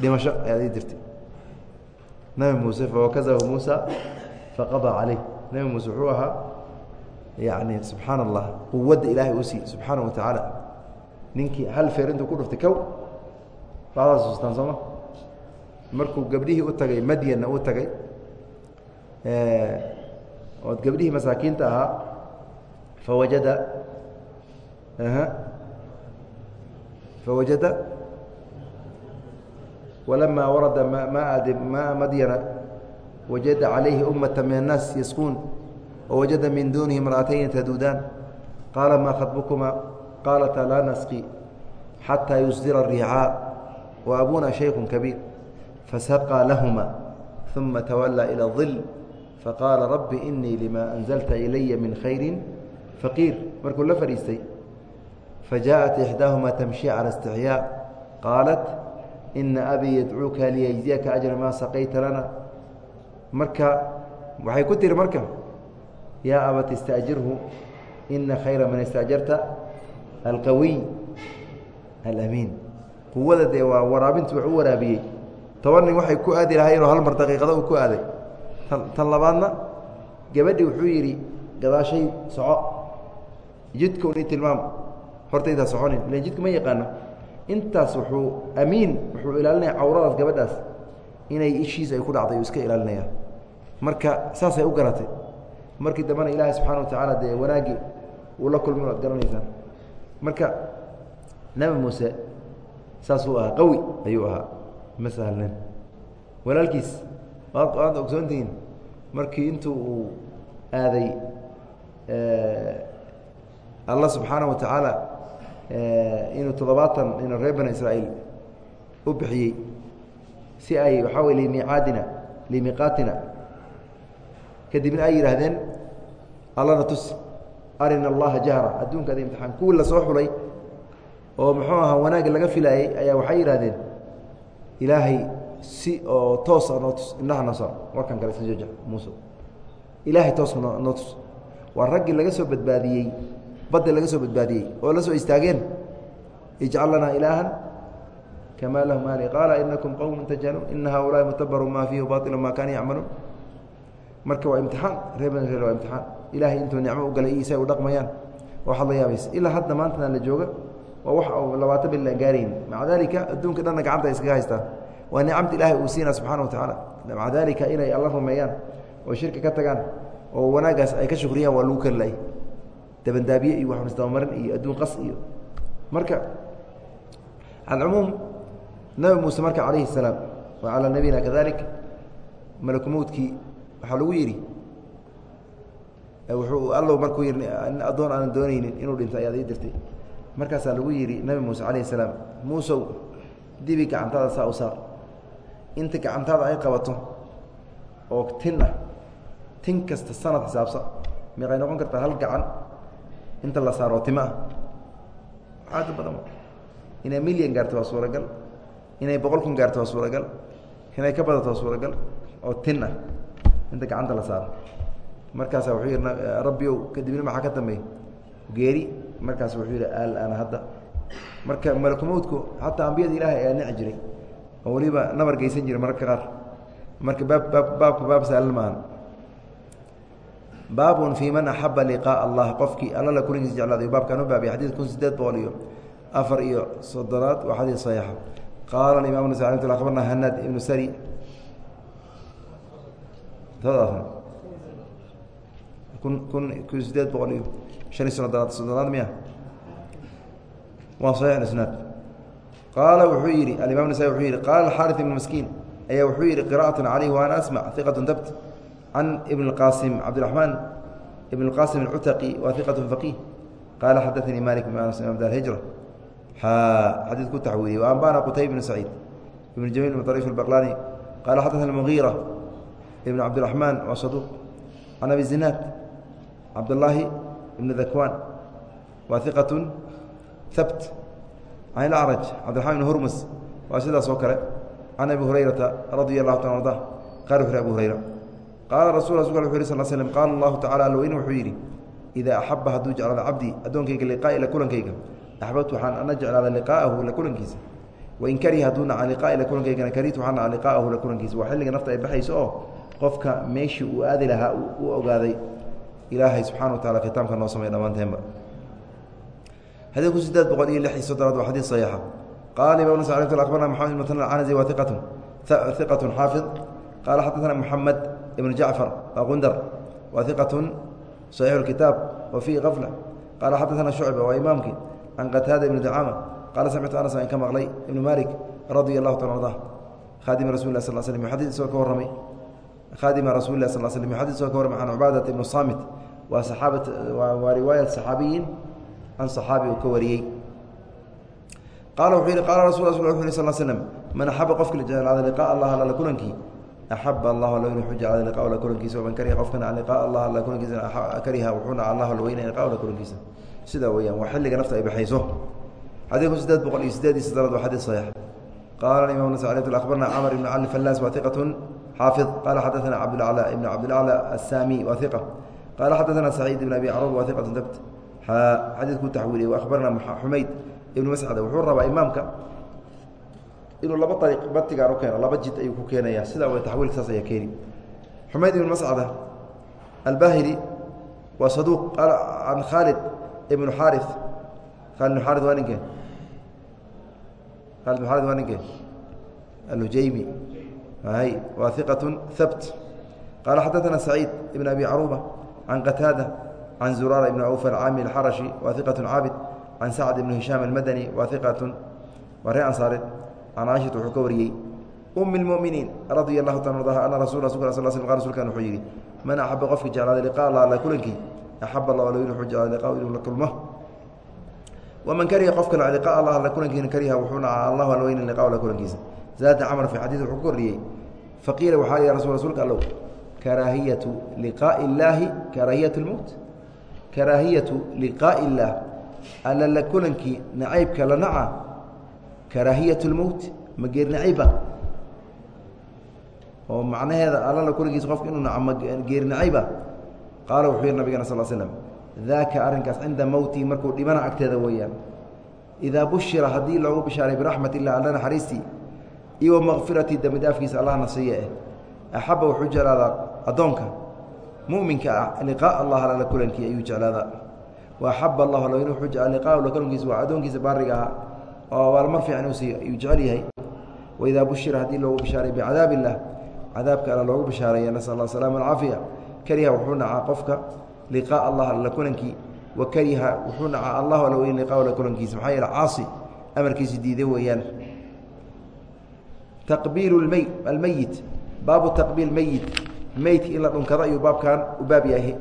dhimasho ayaad ii dirtay. Nabi muuse fawakazahu muusa faqadaa caleyh nabi muuse wuxuu ahaa yani subxaan allah quwadda ilaahay uu siiyey subxaana ninkii hal feer intuu ku dhuftay kow bacdaas sustaan sooma markuu gabdhihii u tagay madyanna u tagay ood gabdhihii masaakiinta ahaa fawajada fawajada walamaa warada maa maa madyana wajada calayhi ummata min الnaas yasquun wwajada min dunihi imra'atayni taduudaan qaala maa khaطbukumaa qaalataa laa nasqi xataa yusdira الricaa wa abuna shayku kabiir fasaqaa lahuma ثuma tawalaa ilى الظil faqaala rabbi inii lima anzalta ilaya min khayri faqiir markuu la fadhiistay fajaءat ixdaahuma tamshi cala istixyaa qaalat ina abii yadcuuka liyejziyaka ajra maa saqayta lana marka waxay ku tiri marka yaa abat ista'jirhu ina khayra man istaajarta alqawiy alamiin quwada dee waa waraabintu wax u waraabiyey toban nin waxay ku aadi lahaayeenoo hal mar daqiiqada uu ku aaday tan labaadna gabadhii wuxuu yidhi gadaashay soco jidka uni tilmaam hortaydaa soconin. Ilan jidka ma yaqaano intaas wuxuu amiin wuxuu ilaalinaya cawradaas gabadhaas inay ishiis ay ku dhacday iska ilaalinaya. Marka saasay u garatay. Markii dambena ilaahay subxana wa tacaala dee wanaaggii uu la kulmay waad garanaysaan. Marka nebi muuse saasuu ahaa qawi ayuu ahaa. Ma sahlnen walaalkiis waad aad ogsoontihiin markii intuu uu aaday allah subxaana wa tacaala inuu toddobaatan inuu reer bani israa'iil u bixiyey si ay waxaa wey limiicaadina limiiqaatina kadibna ay yidhaahdeen allana tus arina allaha jahra. Adduunka ada imtixaan kuwii la soo xulay oo muxuu ahaa wanaagga laga filaayey ayaa waxay yidhahdeen ilaahay si oo toosa noo tus indhaha noo warkan kale isla jooja muuse. Ilaahay toos noo tus. Waa raggii laga soo badbaadiyey badda laga soo badbaadiyey oo la soo istaageen. Ijcal lanaa ilaahan kamaa lahum ali qaala inakum qowmun tajhaluun. Ina haulaai mutabaru maa fiihi baطilu maa kaanuu yacmaluun. Marka waa imtixaan reer bani israil waa imtixaan. Ilaahay intuu nicmo u galay isa u dhaqmayaan waxaad la yaabaysa. Ilaa hadda maantana la jooga waa wax labaatan bil aan gaarayn maca dalika adduunka dhanna gacanta ay iskaga haystaan. Waa nicamta ilaahay uu siina subxana wa tacaala. Maca dalika inay alla rumeeyaan oo shirka ka tagaan oo wanaaggaas ay ka shukriyaan waa lagu kari laay dabandaabiye iyo waxn isdabamarin iyo adduun qas iyo. Marka alcumuum nabi muuse marka calayhi الsalaam wa calaa nabiyina kadalik malakumowdkii waxaa lagu yidhi wuxuu allow markuu yii nin addoon aanan doonaynin inuu dhinto ayaad ii dirtay. Markaasaa lagu yidhi nabi muuse calayhi salaam muusow dibi gacantaada saa u saar. Inta gacantaada ay qabato oo tin ah tin kasta sanad xisaabsa miqay noqon kartaa hal gacan inta la saaro oo timo ah badan. Inay milyan gaarto waa suuragal. Inay boqol kun gaarto waa suuragal. Inay ka badato waa suuragal. Oo tin inta gacanta la saaro. Markaasa wuxuu yidhi rabbiyow kadibna maxaa ka dambeey geeri. Markaas wuxuu yidhi aal-ana hadda. Marka malakumowdku xataa ambiyada ilaahay ayaa nici jiray. Oo weliba nabar geysan jiray mararka qaar. Marka baab baab baabka baab saalan maahan baabun fii man axaba liqaaءa allah. Qofkii alla la kulankiisa jeclaaday baabkan u baabay xadiid kun sideed boqol iyo afar iyo soddonaad waa xadiid saxiixa qaala imam nas abarna hanad ibnu sari. Kun kun sideed boqol iyo shan iyo soddonaad soddonaad miya. Waa saxiix isnaad qaala wuxuu yidhi alimam nasai wuxuu yidhi qaala xaari ibnu maskiin. Ayaa wuxuu yidhi qira'at calayh waana asmac iqat dabt can ibn اqasim cabdiraxmaan ibn اqasim اcutaqi waa iqat faqiih qaala xadaanii malik imam dar hijra xadiid ku taxwiiliyey waanbana qutayb ibn saciid ibn jamiil ibn ariif albaqlani qaala xadaana mugiira ibn cabdiraxmaan waa saduuq can abi zinaad cabdallaahi ibn dakwaan waa iqat habt can ilacraj cabdiraxman ibn hurmus waa sidaas oo kale can abi hurayrata radia allahu ta arda qaal wuxu abu hurayra qaala rasul rasulka wuxu yih sal slm qaala allahu tacala alweyne wuxuu yidhi idaa axaba hadduu jeclaado cabdii addoonkayga liqaa'i la kulankayga axbabtu waxaan ana jeclaada liqaa'ahu la kulankiisa wain kariha hadduu naca liqaa'i la kulankaygana karihtu waxaan naca liqaa'ahu la kulankiisa waa xilliga nafta ay baxayso oo qofka meeshii uu aadi lahaa u ogaaday ilaahay subxana wa tacala kitaabka noo samey dhammaanteenba ibn jacfar aqundar waa iqatun saxiixu lkitaab wa fiihi kafla qaala xadaana shucba waa imaamkii can qataada ibni ducaama qaala samictu anas in ka maqlay ibnu malik radia allahu taala arda khaadimi rasuli lah sal slm xadis isagoo ka warramay. Khaadima rasuli lah sal slm xadis isagoo ka warramay can cubaadat ibnu saamit waa saxaabat waa riwaayat saxaabiyin can saxaabi uu ka wariyey qaala wuxuu yihi qaala rasul rasul wuxu yhi sal slm man axaba qofki la jeclaada liqaaءa allah alla kulankii axab allah al inuu jeclaaday liqa alla kulankiisa waman kariha qofkana an liqaa allah alla kulankiisa kariha wuxuuna allah alweynaya liqa alla kulankiisa sidaa weyaan waa xilliga nafta ay baxayso xadiidku saddeed boqol iyo sideediisa sanad waa xadiid saxiix qaala imam nas alay abarna camr ibn cali fallaas wa iqatun xaafid qaala xadaana cabdulacla ibn cabdilacla assaami wa iqa qaala xadaana saciid ibn abi carud wa iqatun dabt xadiidku taxwiiliye wa ahbarna xumayd ibn mascada wuxuu rabaa imaamka inuu laba ariiq batigaan u keeno laba jid ayuu ku keenaya sidaa w taxwiilka saas ayaa keeni. Xumayd ibnu mascada albahili waa saduuq qaala khaalid ibnu xaari khaalid ibnu xaari waa ninkee khaalid ibnu xaari waa ninkee alhujaymi hay waa iqatun habt qaala xadaثana saciid ibn abi caruuba can qataada can zuraara ibn awf alcaami alxarashi waa iqatun caabid. Can sacd ibn hishaam almadani waa iqatun waa ree ansaareed an caaishata wuxuu ka wariyey um اlmuminiin radia اlahu ta ardaha ana rasul rasulka sal sl rsulkan wuxuu yidhi man axaba qofki jeclaaday liqa allaala kulankii axab allah al inuu jeclaaday liqaa inuu la kulmo. Waman kariha qofka nac liqa allah alla kulankiina kariha wuxuu nacaa allah alweyna liqa alla kulankiisa. Zaada camar fi xadiis wuxuu ka korriyey faqiila waxaa yihi rasul rasuulka allow karaahiyatu liqaa'i illaahi karaahiyatu lmowt karaahiyatu liqaa'i illaah alla la kulankii nacaybka la naca karaahiyat اlmowt ma geer nacayba oo macnaheeda alla la kulankiisa qofka inuu naco ma geer nacayba qaala wuxuu yihi nabigana sal slm daaka arrinkaas cinda mowtii markuu dhibana agteeda weeyaan. Idaa bushira haddii loogu bishaaray biraxmat illah alla naxariistii iyo wamakfiratii dembi dhaafkiisa allahna siiye eh. Axaba wuxuu jeclaadaa addoonka. Muminka ah liqaa allah alla kulankii ayuu jeclaadaa. Wa axaba allahu alla wuxuu jeclaa liqaa la kulankiisa waa addoonkiisa baariga ahaa oo abaalmar fiican uu siiyo ayuu jecel yahay. Waidaa bushira haddii loogu bishaaray bicadaab cadaabka alla loogu bishaareeya nasal allah salama alcaafiya. Kariha wuxuu nacaa qofka liqaa allah alla kulankii. Wa kariha wuxuu nacaa allahu alla weyn liqaa alla kulankiisa maxaa yeele caasi amarkiisi diiday weeyaan. Taqbiilu lmey almeyit baabu taqbiil meyit meydka in la dhunkado ayuu baabkan u baab yahay.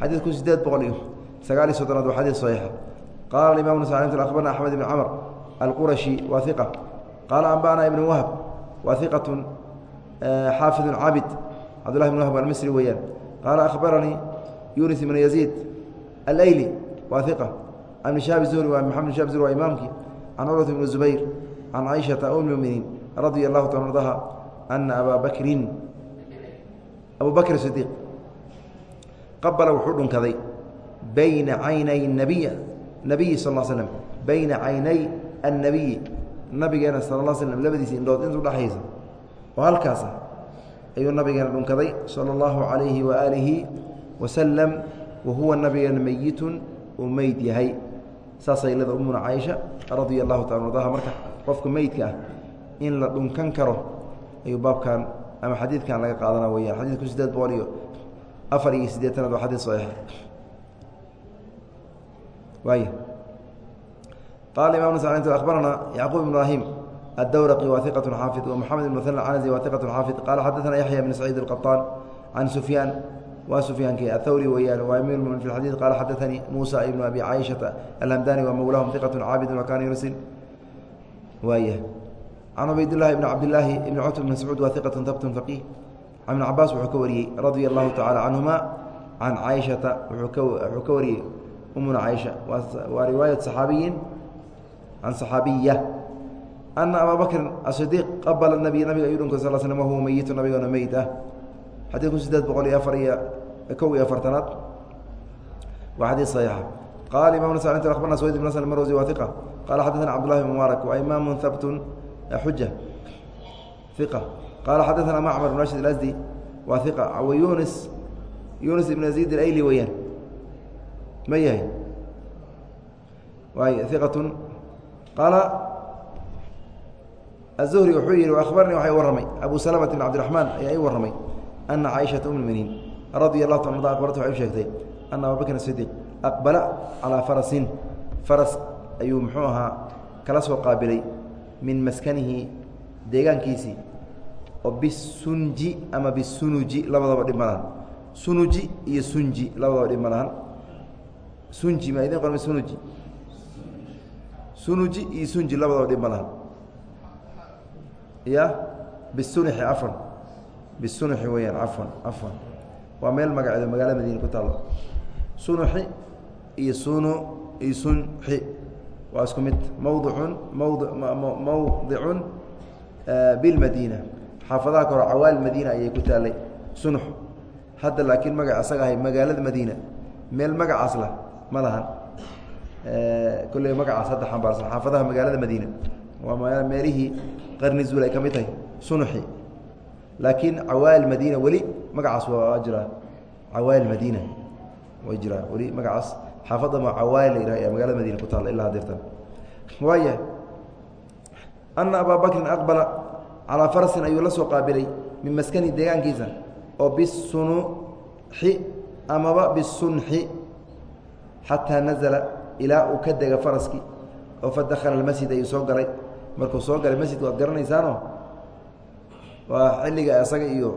Xadiidku sideed boqol iyo sagaal iyo soddonaad waa xadiid saxiixa qaala imam ns abarna axmed ibn camr alqurashi waa iqa qaala anba'na ibn wahb waa iqatun xaafidun caabid cabdullahi ibn wahb almisri weeyaan qaala akhbaranii yunis ibn yaziid alayli waa iqa an ibn shahab zuhri waa can curwat ibn zubayr can caaishata um muminiin radia allahu taala ardaha ana abaa bakrin abu bakr sidiiq qabala wuxuu dhunkaday bayna caynay nabiy nabiyi sal l slm bayna caynay annabiyi nabigeena sal l slm labadiisa indhood intu dhexaysa oo halkaasa ayuu nabigeena dhunkaday sala allahu calayhi waaalihi wasalam wa huwa nabigeena meyitun uu meyd yahay saasay leeda umuna caaisha radia allahu taala ardaha marka qofka meydka ah in la dhunkan karo ayuu baabkan ama xadiidkan laga qaadana weyaan xadiidku sideed boqol iyo afar iyo siddeetanaad waa xadiid saxiixa waay qala imam snt abarana yacquub ibn ibrahim addawraqi wa iqatun xaafid wa moxamed ibn muthan canazi wa iqatun xaafid qaala xaddaana yaxya bn saciid alqaطaan can sufyaan waa sufyaanki athawri weeyaan waa amir mumn fi xadid qaala xadaanii muusa ibnu abi caaishata alhamdani wa mowlaahum iqatun caabidun wa kana yursin waaya can cubaydillahi ibn cabdilaahi ibn cutb ibn mascuud wa iqatun habtun faqiih ibn cabaas wuxuu ka wariyey radia allahu tacala canhumaa can caaishata wuxuu ka wariyey umuna caaisha waa riwaayat saxaabiyin can saxaabiya ana abaa bakrin asidiiq qabala nabiy nabiga ayuu dhunka sal slm wahuwa meyitu nabigoona meyd ah xadiidku sideed boqol iyo afar iyo kow iyo afartanaad waa xadiid saxiixa qala imam nas abarna swayd ibn sl marwsi waa iqa qala xadaثna cabdullahi bn mubaarak wa imaamu habtun xuja iqa qala xadaثna macmar bn rashid alasdi waa iqa wa yunis yunis ibn yaziid alayli weeyaan ma yahay waay iqatun qaala aلzuhri wuxuu yihi akhbarnii waxay warramay. Abu salamata bn cabdiraxmaan ayaa ii warramay ana caaishata um lminiin radia allahu ta arda akbarta waxay u sheegtay ana abaa bakr sidiiq aqbala calaa farasin. Faras ayuu muxuu ahaa kala soo qaabilay min maskanihi deegaankiisii oo bisunji ama bisunuji labadaba dhib ma lahan. Sunuji iyo sunji labadaba dhib ma lahan. Sunji ma idin qormay sunuji sunuji iyo sunji labadaba dhib ma ya bisunixi cafan bisunixi weyaan cafwan cafwan waa meel magaceedo magaalada madiina ku taalo. Sunuxi iyo sunu iyo sunxi waa isku mid. Mawdicun mawd mawdicun bilmadiina xaafadaha koro cawaali madiina ayay ku taalay sunux. Hadda laakiin magac asaga ahay magaalada madiina. Meel magacaas lah ma lahan kolley magacaas hadda xambaarsan xaafadaha magaalada madiina. Waa meelihii qarni zuul ay ka mid tahay sunuxi. Laakiin cawaali madiina weli magacaas waa jiraa cawaali madiina way jiraa weli magacaas xaafadda ma cawaali la yidhah magaalada madiina ku taalla ilaa hadeertan waaya ana abaa bakrin aqbala calaa farasin ayuu la soo qaabilay min maskani deegaankiisa oo bisunuxi amaba bisunxi xataa nazala ilaa uu ka dega faraskii oo fa dakhala almasjid ayuu soo galay markuu soo galay masjidka waad garanaysaano waa xilliga isaga iyo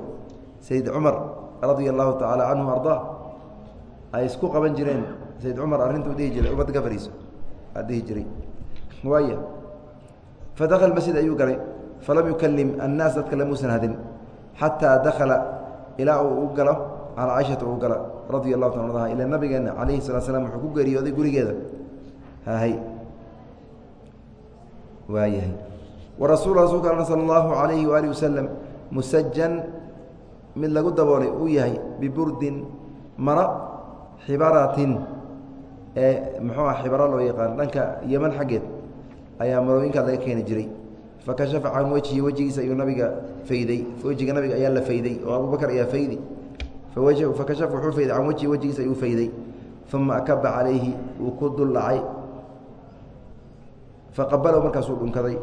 sayid cumar radia allahu tacaala canhu ardaa ay isku qaban jireen. Sayid cumar arrintuu dhihi jiray ummadda ka fariiso dhihi jiray. Waaya fa dakhala masjid ayuu galay falam yukalim annaas dadka lamuusan hadin xataa dakhala ilaa uu u galo calaa caaishata uu gala radia allahu taala anha ila nabigeena calayhi salaa slam wuxuu ku geeriyooday gurigeeda. Hahay waayahay warasul rasulka a sala allahu calayhi waaalih wasalam musajan mid lagu daboolay uu yahay biburdin mara xibaratin ee muxuu ah xibara loo yaqaan dhanka yeman xaggeed ayaa marooyinkaa laga keeni jiray. Fakashafa can wejhi wejigiisa ayuu nabiga fayday wejiga nabiga ayaa la fayday oo abubakar ayaa faydi fakashafa wuxuu fayday can wejhi wejigiisa ayuu fayday uma akaba calayhi wuu ku dul dhacay markaasuu dhunkaday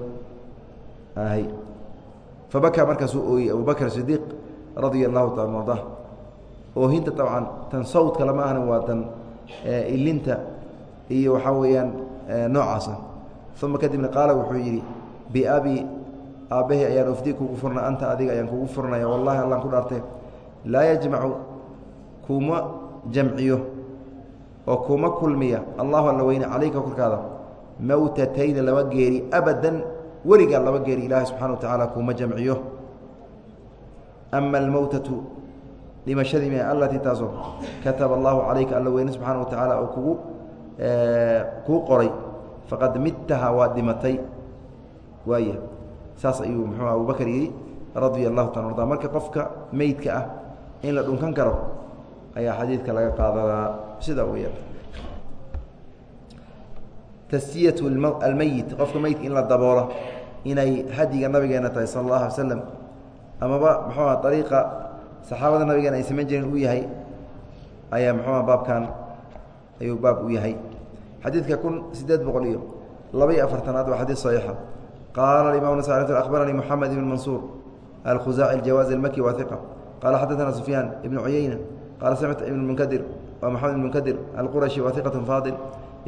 fabakaa markaasuu ooyey abubakr sidiiq radia allahu taala arda oohinta dabcan tan sawdka lama ahna waa tan ilinta iyo waxaa weeyaan noocaasa uma kadibna qaala wuxuu yidhi biabi aabbahay ayaan ufdii kugu furnay anta adiga ayaan kugu furnaya wallahi allaan ku dhaartee laa yajmacu kuma jamciyo oo kuma kulmiya. Allahu alla weyne calayka korkaada mowtatayni laba geeri abadan weligaa laba geeri. Ilaahay subxana wa tacaala kuma jamciyo. Ama almowtatu dhimashadii mi allatii taasoo kataba allahu calayka alla weyne subxaana wa tacaala oo kugu kuu qoray. Faqad midtaha waa dhimatay. Waaya saas ayuu muxuu abubakar yidhi radia allahu taala arda marka qofka meydka ah in la dhunkan karo ayaa xadiidka laga qaadadaa sidaa weya tasiyatu almeyit qofka meydka in la daboola inay hadiga nabigeena tahay sala allahu alay slam amaba muxuuha ariiqa saxaabada nabigeena ay samayn jireen uu yahay ayaa muxuuha baabkan ayuu baab u yahay. Xadiidka kun sideed boqol iyo laba iyo afartanaad waa xadiid saxiixa. Qaala imam nas akhbaranii moxamed ibn mansuur alkhuzaaci اljawaazi almaki wa iqa qaala xadaثana sufyaan ibnu cuyeyna qaala samictu ibn munkadir waa maxamed ibn munkadir alqurashi wa iqat faadil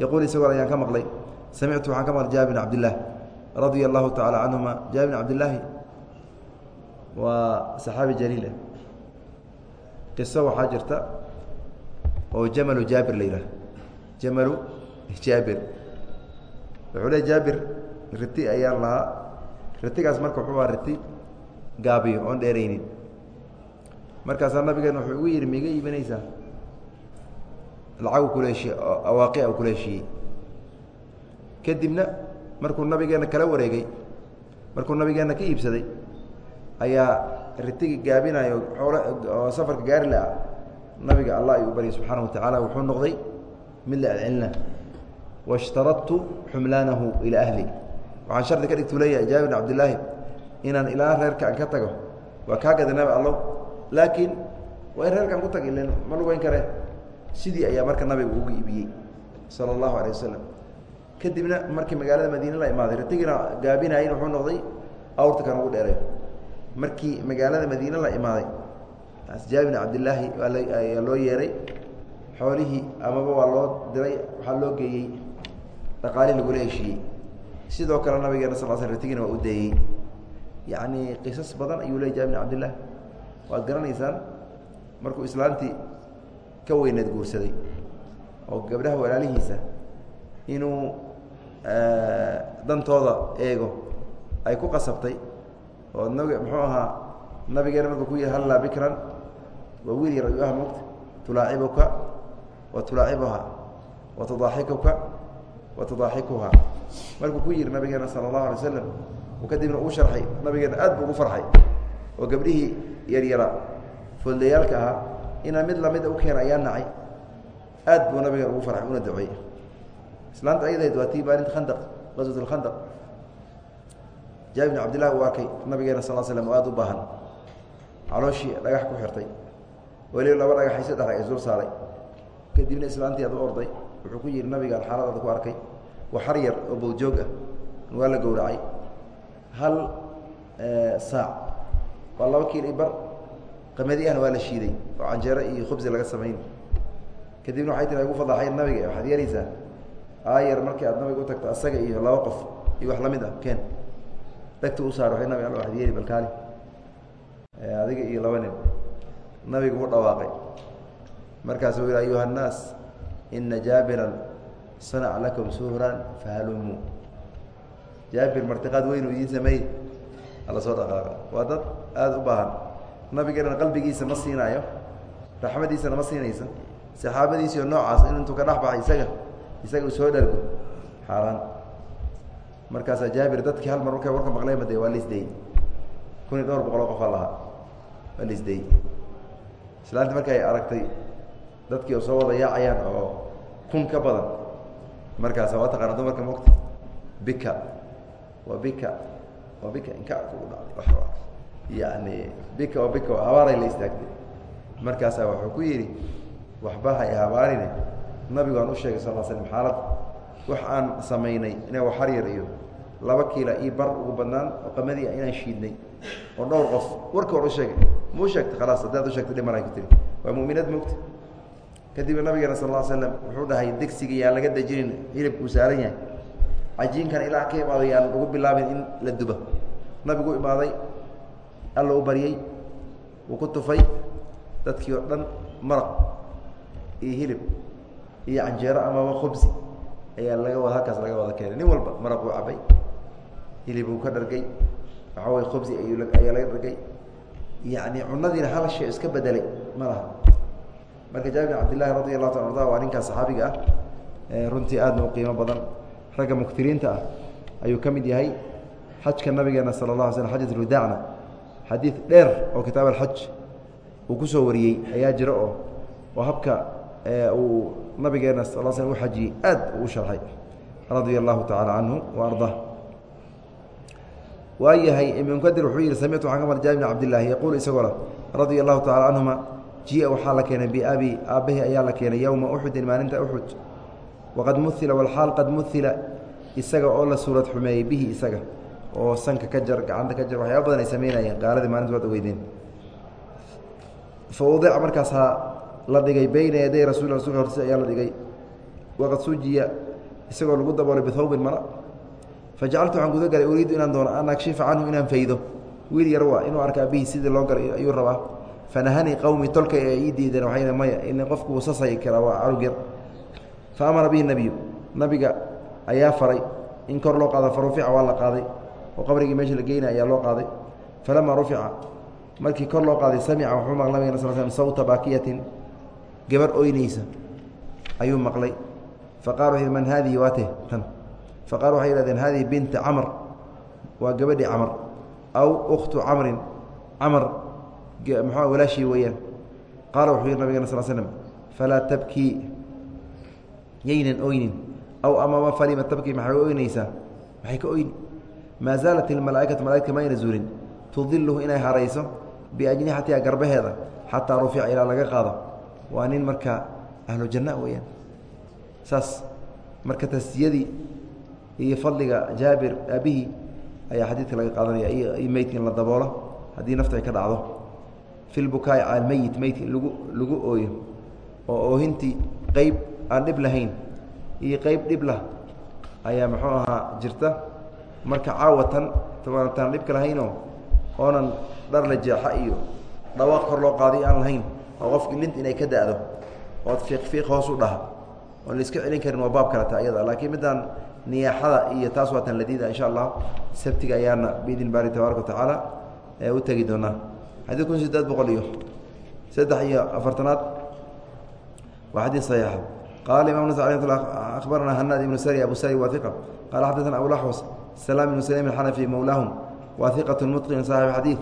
yaquul isagoo ayaan ka maqlay samictu waxaan ka maqlay jaabir bn cabdillaah radia allahu tacala canhuma jaabir bn cabdillaahi waa saxaabi jaliil ah qiso waxaa jirta oo jamalu jaabir la yidhaah jamalu jaabir wuxuu le jaabir riti ayaan lahaa ritigaas marka wuxuu aha riti gaabiyo oon dheeraynin markaasaa nabigeena wuxuu igu yidhi miiga iibinaysaa lacagu kula heshiye awaaqia u kula heshiiyey kadibna markuu nabigeenna kala wareegay markuu nabigeenna ka iibsaday ayaa ritigi gaabinayo xoole oo safarka gaari la ah nabiga allah ayuu baryay subxaana wa tacaala. Wuxuu noqday mid la celcelina. Washtaradtu xumlaanahu ilaa ahli. Waxaan shardi ka dhigtuu leeyahay jaabir bn cabdillaahi inaan ilaa reerka aan ka tago waa kaa gada nabi allow laakiin waa in reerkaan ku tag ilen ma lugeyn kare. Sidii ayaa marka nabiga ugu iibiyey sala allahu alayh wasalam kadibna markii magaalada madiine la imaaday ritigina gaabinayin wuxuu noqday awrta kan ugu dheeray. Markii magaalada madiine la imaaday bn cabdillaahi ayaa loo yeeray. Xoolihii amaba waa loo diray waxaa loo geeyey dhaqaalihii lagula heshiiyey. Sidoo kale nabigeena sal sl ritigina waa u deeyey. Yacni qisas badan ayuu jaabir bn cabdillaah waad garanaysaan markuu islaantii ka weyneed guursaday oo gabdhaha walaalihiisa inuu dantooda eego ay ku qasabtay oo nabi muxuu ahaa nabigeena markuu ku yihi hallaa bikran waa wiil yar ayuu ah mogta tulaacibuka wa tulaacibuha wa tudaaxikuka wa tudaaxikuha. Markuu ku yihi nabigeena sala allahu alay slam kadibna uu sharxay nabigeena aad buu ugu farxay oo gabdhihii yaryara. Foldayaalka ahaa inaa mid lamida u keena ayaa nacay. Aad buu nabigeena ugu farxay una duceeyey islaanta ayadayd waa tii maalinta khandaq qaswat alkhandaq jaabir bin cabdillahi uu arkay nabigeena sal slam oo aada u baahan. Calooshii dhagax ku xirtay. Weliba laba dhagaxay saddex dhagax isdul saaray. Kadibna islaantii aad u orday wuxuu ku yihi nabigaan xaaladaada ku arkay waxar yar oo bowjoog ah waa la gowracay. Hal saac waa laba kiil i bar. Qamadi ahna waa la shiiday oo canjeero iyo khubsi laga samayn kadibna waxay tiri igu fadaxayn nabiga waxaad yeelaysaa? Aayar markii aad nabiga u tagto asaga iyo laba qof iyo wax la mid ah keen. Dhegta u saar waay nabig alla waxad yeeli balkaali adiga iyo laba nin. Nabigu u dhawaaqay. Markaasuu yihi ayuha الnaas ina jaabiran sanaca lakum suhran fahalumuu jaabir martiqaad weyn uu idiin sameeyey. Alla soo dhaqaaqa. Waa dad aada u baahan. Nabigeena qalbigiisa ma siinaayo raxmadiisana ma siinaysa saxaabadiisiio noocaas in intuu ka dhex baxay isaga isaga uu soo dhargo. Xaaraan. Markaasaa jaabir dadkii hal mar markay warka maqleen de waa laisdeyey kun iyo dhowr boqoloo qofaa lahaa. Waa laisdeyey islaanti markay aragtay dadkii oo soo wada yaacayaan oo kun ka badan markaasa waa taqaana dumarka mogta bika. Wa bika. Wa bika. Inka kugu dhacday yani bika bika habaaray la istaagtay. Markaasaa wuxuu ku yidhi waxba hay habaarine. Nabigu aan u sheegay sal l slm xaalad. Wax aan samaynay inaa waxar yar iyo laba kiila io bar ugu badnaan oo qamadii inaan shiidnay oo dhowr qof. Warka war u sheegay muu sheegtay? Khalaas haddaad u sheegtay dhimanay ku tiri. Waa mu'minaad mogta kadibna nabigeena sal ll slam wuxuu dhahay degsiga yaan laga dejinin hilibkuu saaran yahay. Cajiinkan ilaa ka imaado yaan lagu bilaabin in la duba nabigu imaaday alla u baryey wuu ku tufay dadkii oo dhan maraq iyo hilib iyo canjeero amaba khubsi ayaa laga wada halkaas laga wada keenay. Nin walba maraq uu cabay hilibuu ka dhargay waxaa way khubsi ayaa laga dhargay. Yani cunadiina hal shay iska bedelay ma laha. Marka jaabir bin cabdillahi allahu ta arda waa ninkaas saxaabiga ah. Runtii aadna u qiimo badan. Ragga muktiriinta ah ayuu ka mid yahay. Xajka nabigeena sala la ala slm xajat lwadaacna xadiid dheer oo kitaab alxaj uu ku soo wariyey ayaa jira oo oo habka uu nabigeena sal l u xajiyey aad uu sharxay radia allahu tacaala canhu wa ardaa waayahay ibnkadir wuxuu yihi samictu waxaan ka mar jaabir bn cabdillaahi yaquul isagoo la radia allahu tacala canhuma jia waxaa la keenay biabi aabbahi ayaa la keenay yowma uxudin maalinta uxud waqad muila walxaal qad muila isaga oo la suurad xumeeyey bihi isaga oo sanka ka jar gacanta ka jar waxyaaba badan ay samaynayeen gaaladii maalinta waad ogeydeen. Fa wadica markaasaa la dhigay beyna yaday rasul rasulka ayaa la dhigay. Waqad sujiya isagoo lagu daboolay bihawbin mara fajacaltu waxaan guda galay uriidu inaan doono an akshifa canhu inaan faydo. Wiil yar waa inuu arka abihi sidii loo galay ayuu rabaa. Fanahanii qowmi tolka ee ii diideen waxay maya in qofku uu sasay waa carug yar. Fa bihi nebiyu nabiga ayaa faray in kor loo qaado fa rufica waa la qaaday oo qabrigii meesha la geynaya ayaa loo qaaday. Falamaa rufica markii kor loo qaaday samica wuxuu maqlay nabigana sal slm sawta baakiyatin gabar oynaysa ayuu maqlay. Faqala wuxu man haadihi waate tan. Faqala waxay yihahdeen hadihi binta camr waa gabadhii camr aw ukhtu camrin. Camr muxua walaashii weeyaan. Qaala wuxuu yihi nabigana sal slm falaa tabkii yaynan oynin. Aw amaba falima tabkii maxay oynaysaa? Maxay ka oyni maa zaalat ilmalaa'ikatu malaigta mayna zuulin tudiluhu inay harayso biajnixatiha garbaheeda xataa rufica ilaa laga qaado waa nin marka ahlu janna weeyaan saas marka tasdiyadii iyo fadliga jaabir aabihii ayaa xadiidka laga qaadanaya iyo meydka la daboolo haddii naftu ay ka dhacdo fi lbukaa'i cala almeyit lagu lagu ooyo oo oohintii qeyb aan dhib lahayn iyo qeyb dhib lah ayaa muxuu ahaa jirta marka caawatan tataan dhibka lahaynoo oonan dhar la jeexa iyo dhawaaq kor loo qaaday aan lahayn oo qofki lint inay ka da'do ood fiiq fiiq hoos u dhaha oon la iska celin karin waa baab kaleta ayada laakiin midaan niyaaxada iyo taas waa tan ladiida insha allah sabtiga ayaana biidn baari tabaaraka watacaala u tegi doonaa xadii kun sideed boqol iyo saddex iyo afartanaad waa xadiid saxiixa qala imam nas alي akhbarana hanaad ibnu sari abu sari wa iqa qala xaddaثna abulaxwas salaam ibnu sulaym alxanafi mowlaahum wa iqaة mutqin saaxib xadiid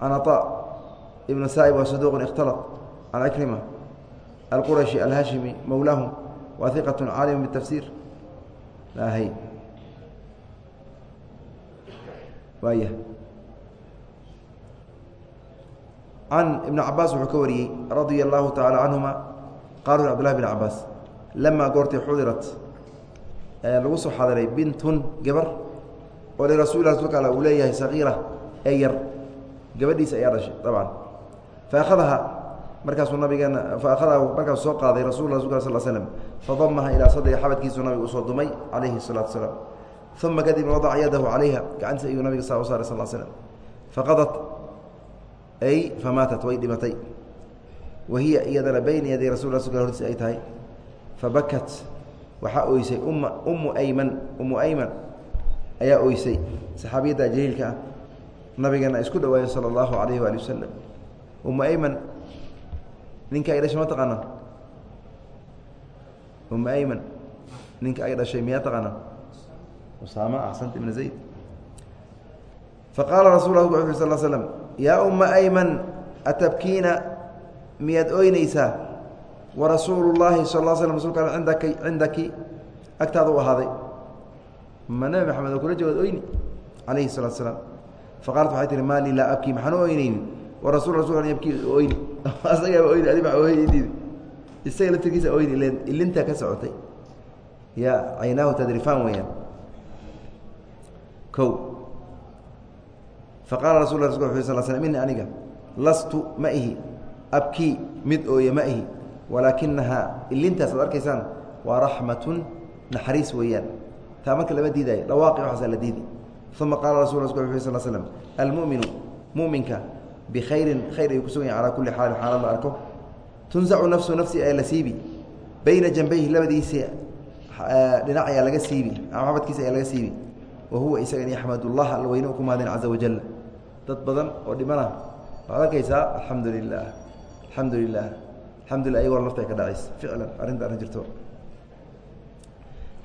can aطa ibnu saa'ib wa saduuq اkhtalط can cikrima alqurashi alhashimi mowlaahum wa iqaة caalim bالtafsir hay waaya can ibn cabaas wuxuu ka wariyey radia اllahu taعala canهuma qala cbdulahi bn cabaas lamaa goortay xudirat lagu soo xadiray bintun gabar oo lirasuuli rasulka all uu leeyahay sagiira ee yar gabadhiisa ayaa dhashay dabcan. Faahadaha markaasuu nabigeena faahadaha markaasuu soo qaaday rasul rasulka sal slm fadamaha ilaa sadri xabadkiisuu nabigu u soo dumay calayhi الsalatu salaam uma kadibna wadaca yadahu calayha gacantiisa ayuu nabiga saa u saaray sal slm faqadat ay famaatat way dhimatay. Wahiya iyadana bayna yaday rasul rasulka ay tahay. Fabakat waxaa oysay umma ummu ayman ummu ayman ayaa oysay saxaabiyadda jaliilka ah nabigeena isku dhawaayeen sala allahu alayhi waali wasalam ummu ayman ninka ay dhashay ma taqaanaa? Ummu ayman ninka ay dhashay miyaa taqaanaa? Usaama axsanta ibna zayd. Faqaala rasul uu uri sal slm yaa umma ayman atabkiina miyaad oynaysaa warasuulu llaahi sal l slm rasulka al indaki cindaki agtaada u ahaaday. Ma nabi maxamed oo kula jawaad oyni calayhi salatu salaam. Faqaalat waxay tihi maa lii laa abkii maxaan u oynayni wa rasul yabkii oyni <laughs> asagaaba oyni adi maa oydiid isaga laftirkiisa oyni ilen ilintaa ka socotay. Ya caynaahu tadrifaan weeyaan. O faqaala rasul la rasul sal sl ini aniga lastu ma ihi abkii mid ooye ma ihi walaakinahaa ilintaas ad arkaysaan waa raxmatun naxariis weeyaan. Taa marka lama diidaayo dhawaaqi waxaasa la diidi. Uma qaala rasul rasul sal slm almuminu muminka bikhayrin khayr ayuu kusugan yahay calaa kulli xaalin xaalad la arko. Tunzacu nafsu nafsi ee la siibi. Bayna janbayhi labadiisi dhinac ayaa laga siibi ama xabadkiisa ayaa laga siibi. Wa huwa isagan yaxmadullah alla weyne u ku mahadin caza wajal dad badan oo dhimana waxaad arkaysaa alxamdu lilah alxamdu lilah alxamdulilah ayagoo nafta ay ka dhacaysa. Ficlan arrinta arrin jirto.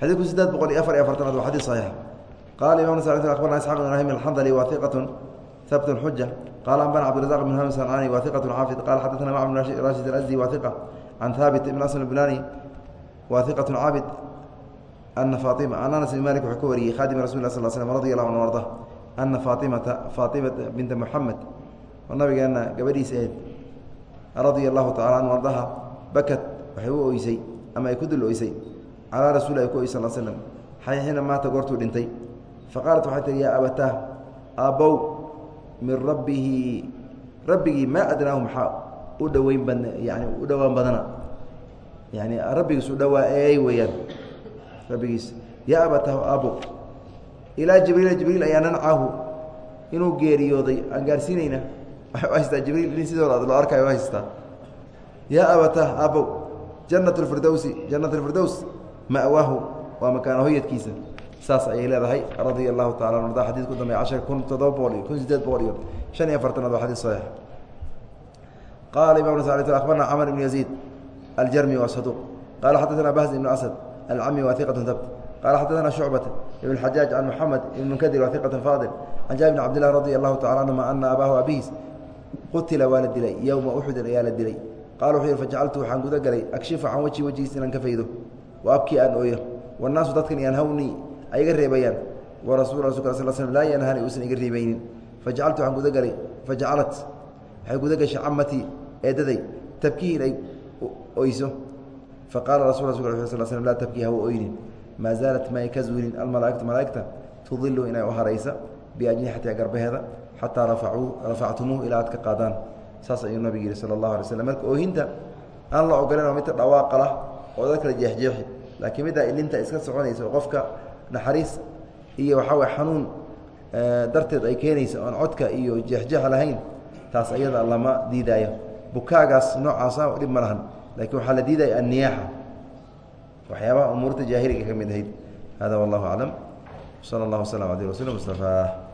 Xadiidku sideed boqol iyo afar iyo afartanaad waa xadis saxiix. Qala imam s abarna isxaq bn ibrahim alxandali wa iqatun xuja qala ambana cabdirazaq bn hami sancaani wa xaafid. Qala xadaثna macmr rashid alazdi wa iqa can ibn asl bulani wa caabid ana faaima an anas bn malik wuxuu ka wariyey khadimi rasul lah sl slm radi allahu an arda ana faatimata faatimata binta muxamed oo nabigeena gabadhiisa ahayd radia allahu tacala anhu ardaha bakat waxay u oysay ama ay ku dul oysay calaa rasuuli ay ku oy sal slm xayxiina maata goortuu dhintay. Faqaalat waxay tihi yaa abataah aabbow min rabbihi rabbigii maa adnaahu maxaa u dhoweyn badn yani u dhowaan badana? Yani rabbigiis u dhowaa eey weeyaan rabbigiis yaa abataahu aabbow ilaa jibriila jibriil ayaa nancaahu inuu geeriyooday aan gaarsiinayna waxay u haystaa jibriil in sidooda ad loo arkayo u haystaa. Yaa abataah aabbow jannat lfirdowsi jannat alfirdows ma'waahu waa makaano hoyadkiisa. Saas ayay leedahay radia allahu tacala an arda xadid ku dambeya cashar kun toddoba kun sideed boqol shan iyo afartanaad waa xadid saxiix qala imam abarna camr ibn yaziid aljarmi waa saduuq qala xadaثna bahz ibn asad alcami wa iqat habt qala xadaثna shucbat ibn xajaaj can muxamed ibn munkadir wa iqat faadil. Can jaabir bn cabd lah radi allahu tacala anhuma ana abaahu abihiis qutila waa la dilay yowma uxudin ayaa la dilay. Qala wuxuu yihi fajacaltu waxaan guda galay akshifu can wejhi wejigiis inaan ka faydo. Wa abkii aan ooyo. Wannaasu dadkan yanhawnii ay iga reebayaan. Wa rasul rasulk sal slm laa yanhani uusan iga reebaynin. Fajacaltu waxaan guda galay fajacalat waxay guda gashay camatii eedaday tabkii inay oyso. Faqaala rasul rasulk sl slm laa tabkii hawa oynin. Maa zaalat may ka zuulin. Almalaaigtu malaaigta tudilu inay u haraysa biajnixatiha garbaheeda xataa rafacuu rafactumuuhu ilaa aad ka qaadaan. Saas ayuu nabig yihi sala allahu alay slm marka oohinta aan la ogolan oo midta dhawaaqala oo dad kala jeexjeexi laakiin middaa ilinta iska soconaysa oo qofka naxariis iyo waxaa way xanuun darteed ay keenaysa oon codka iyo jeexjeex lahayn taas ayada lama diidaayo. Bukaagaas noocaasa dhib ma lahan laakiin waxaa la diidaya anniyaaxa. Waxyaabaha umuurta jaahiliga ka mid ahayd. Hada wallahu aclam. Sala allah waslm ala rasul mustafaa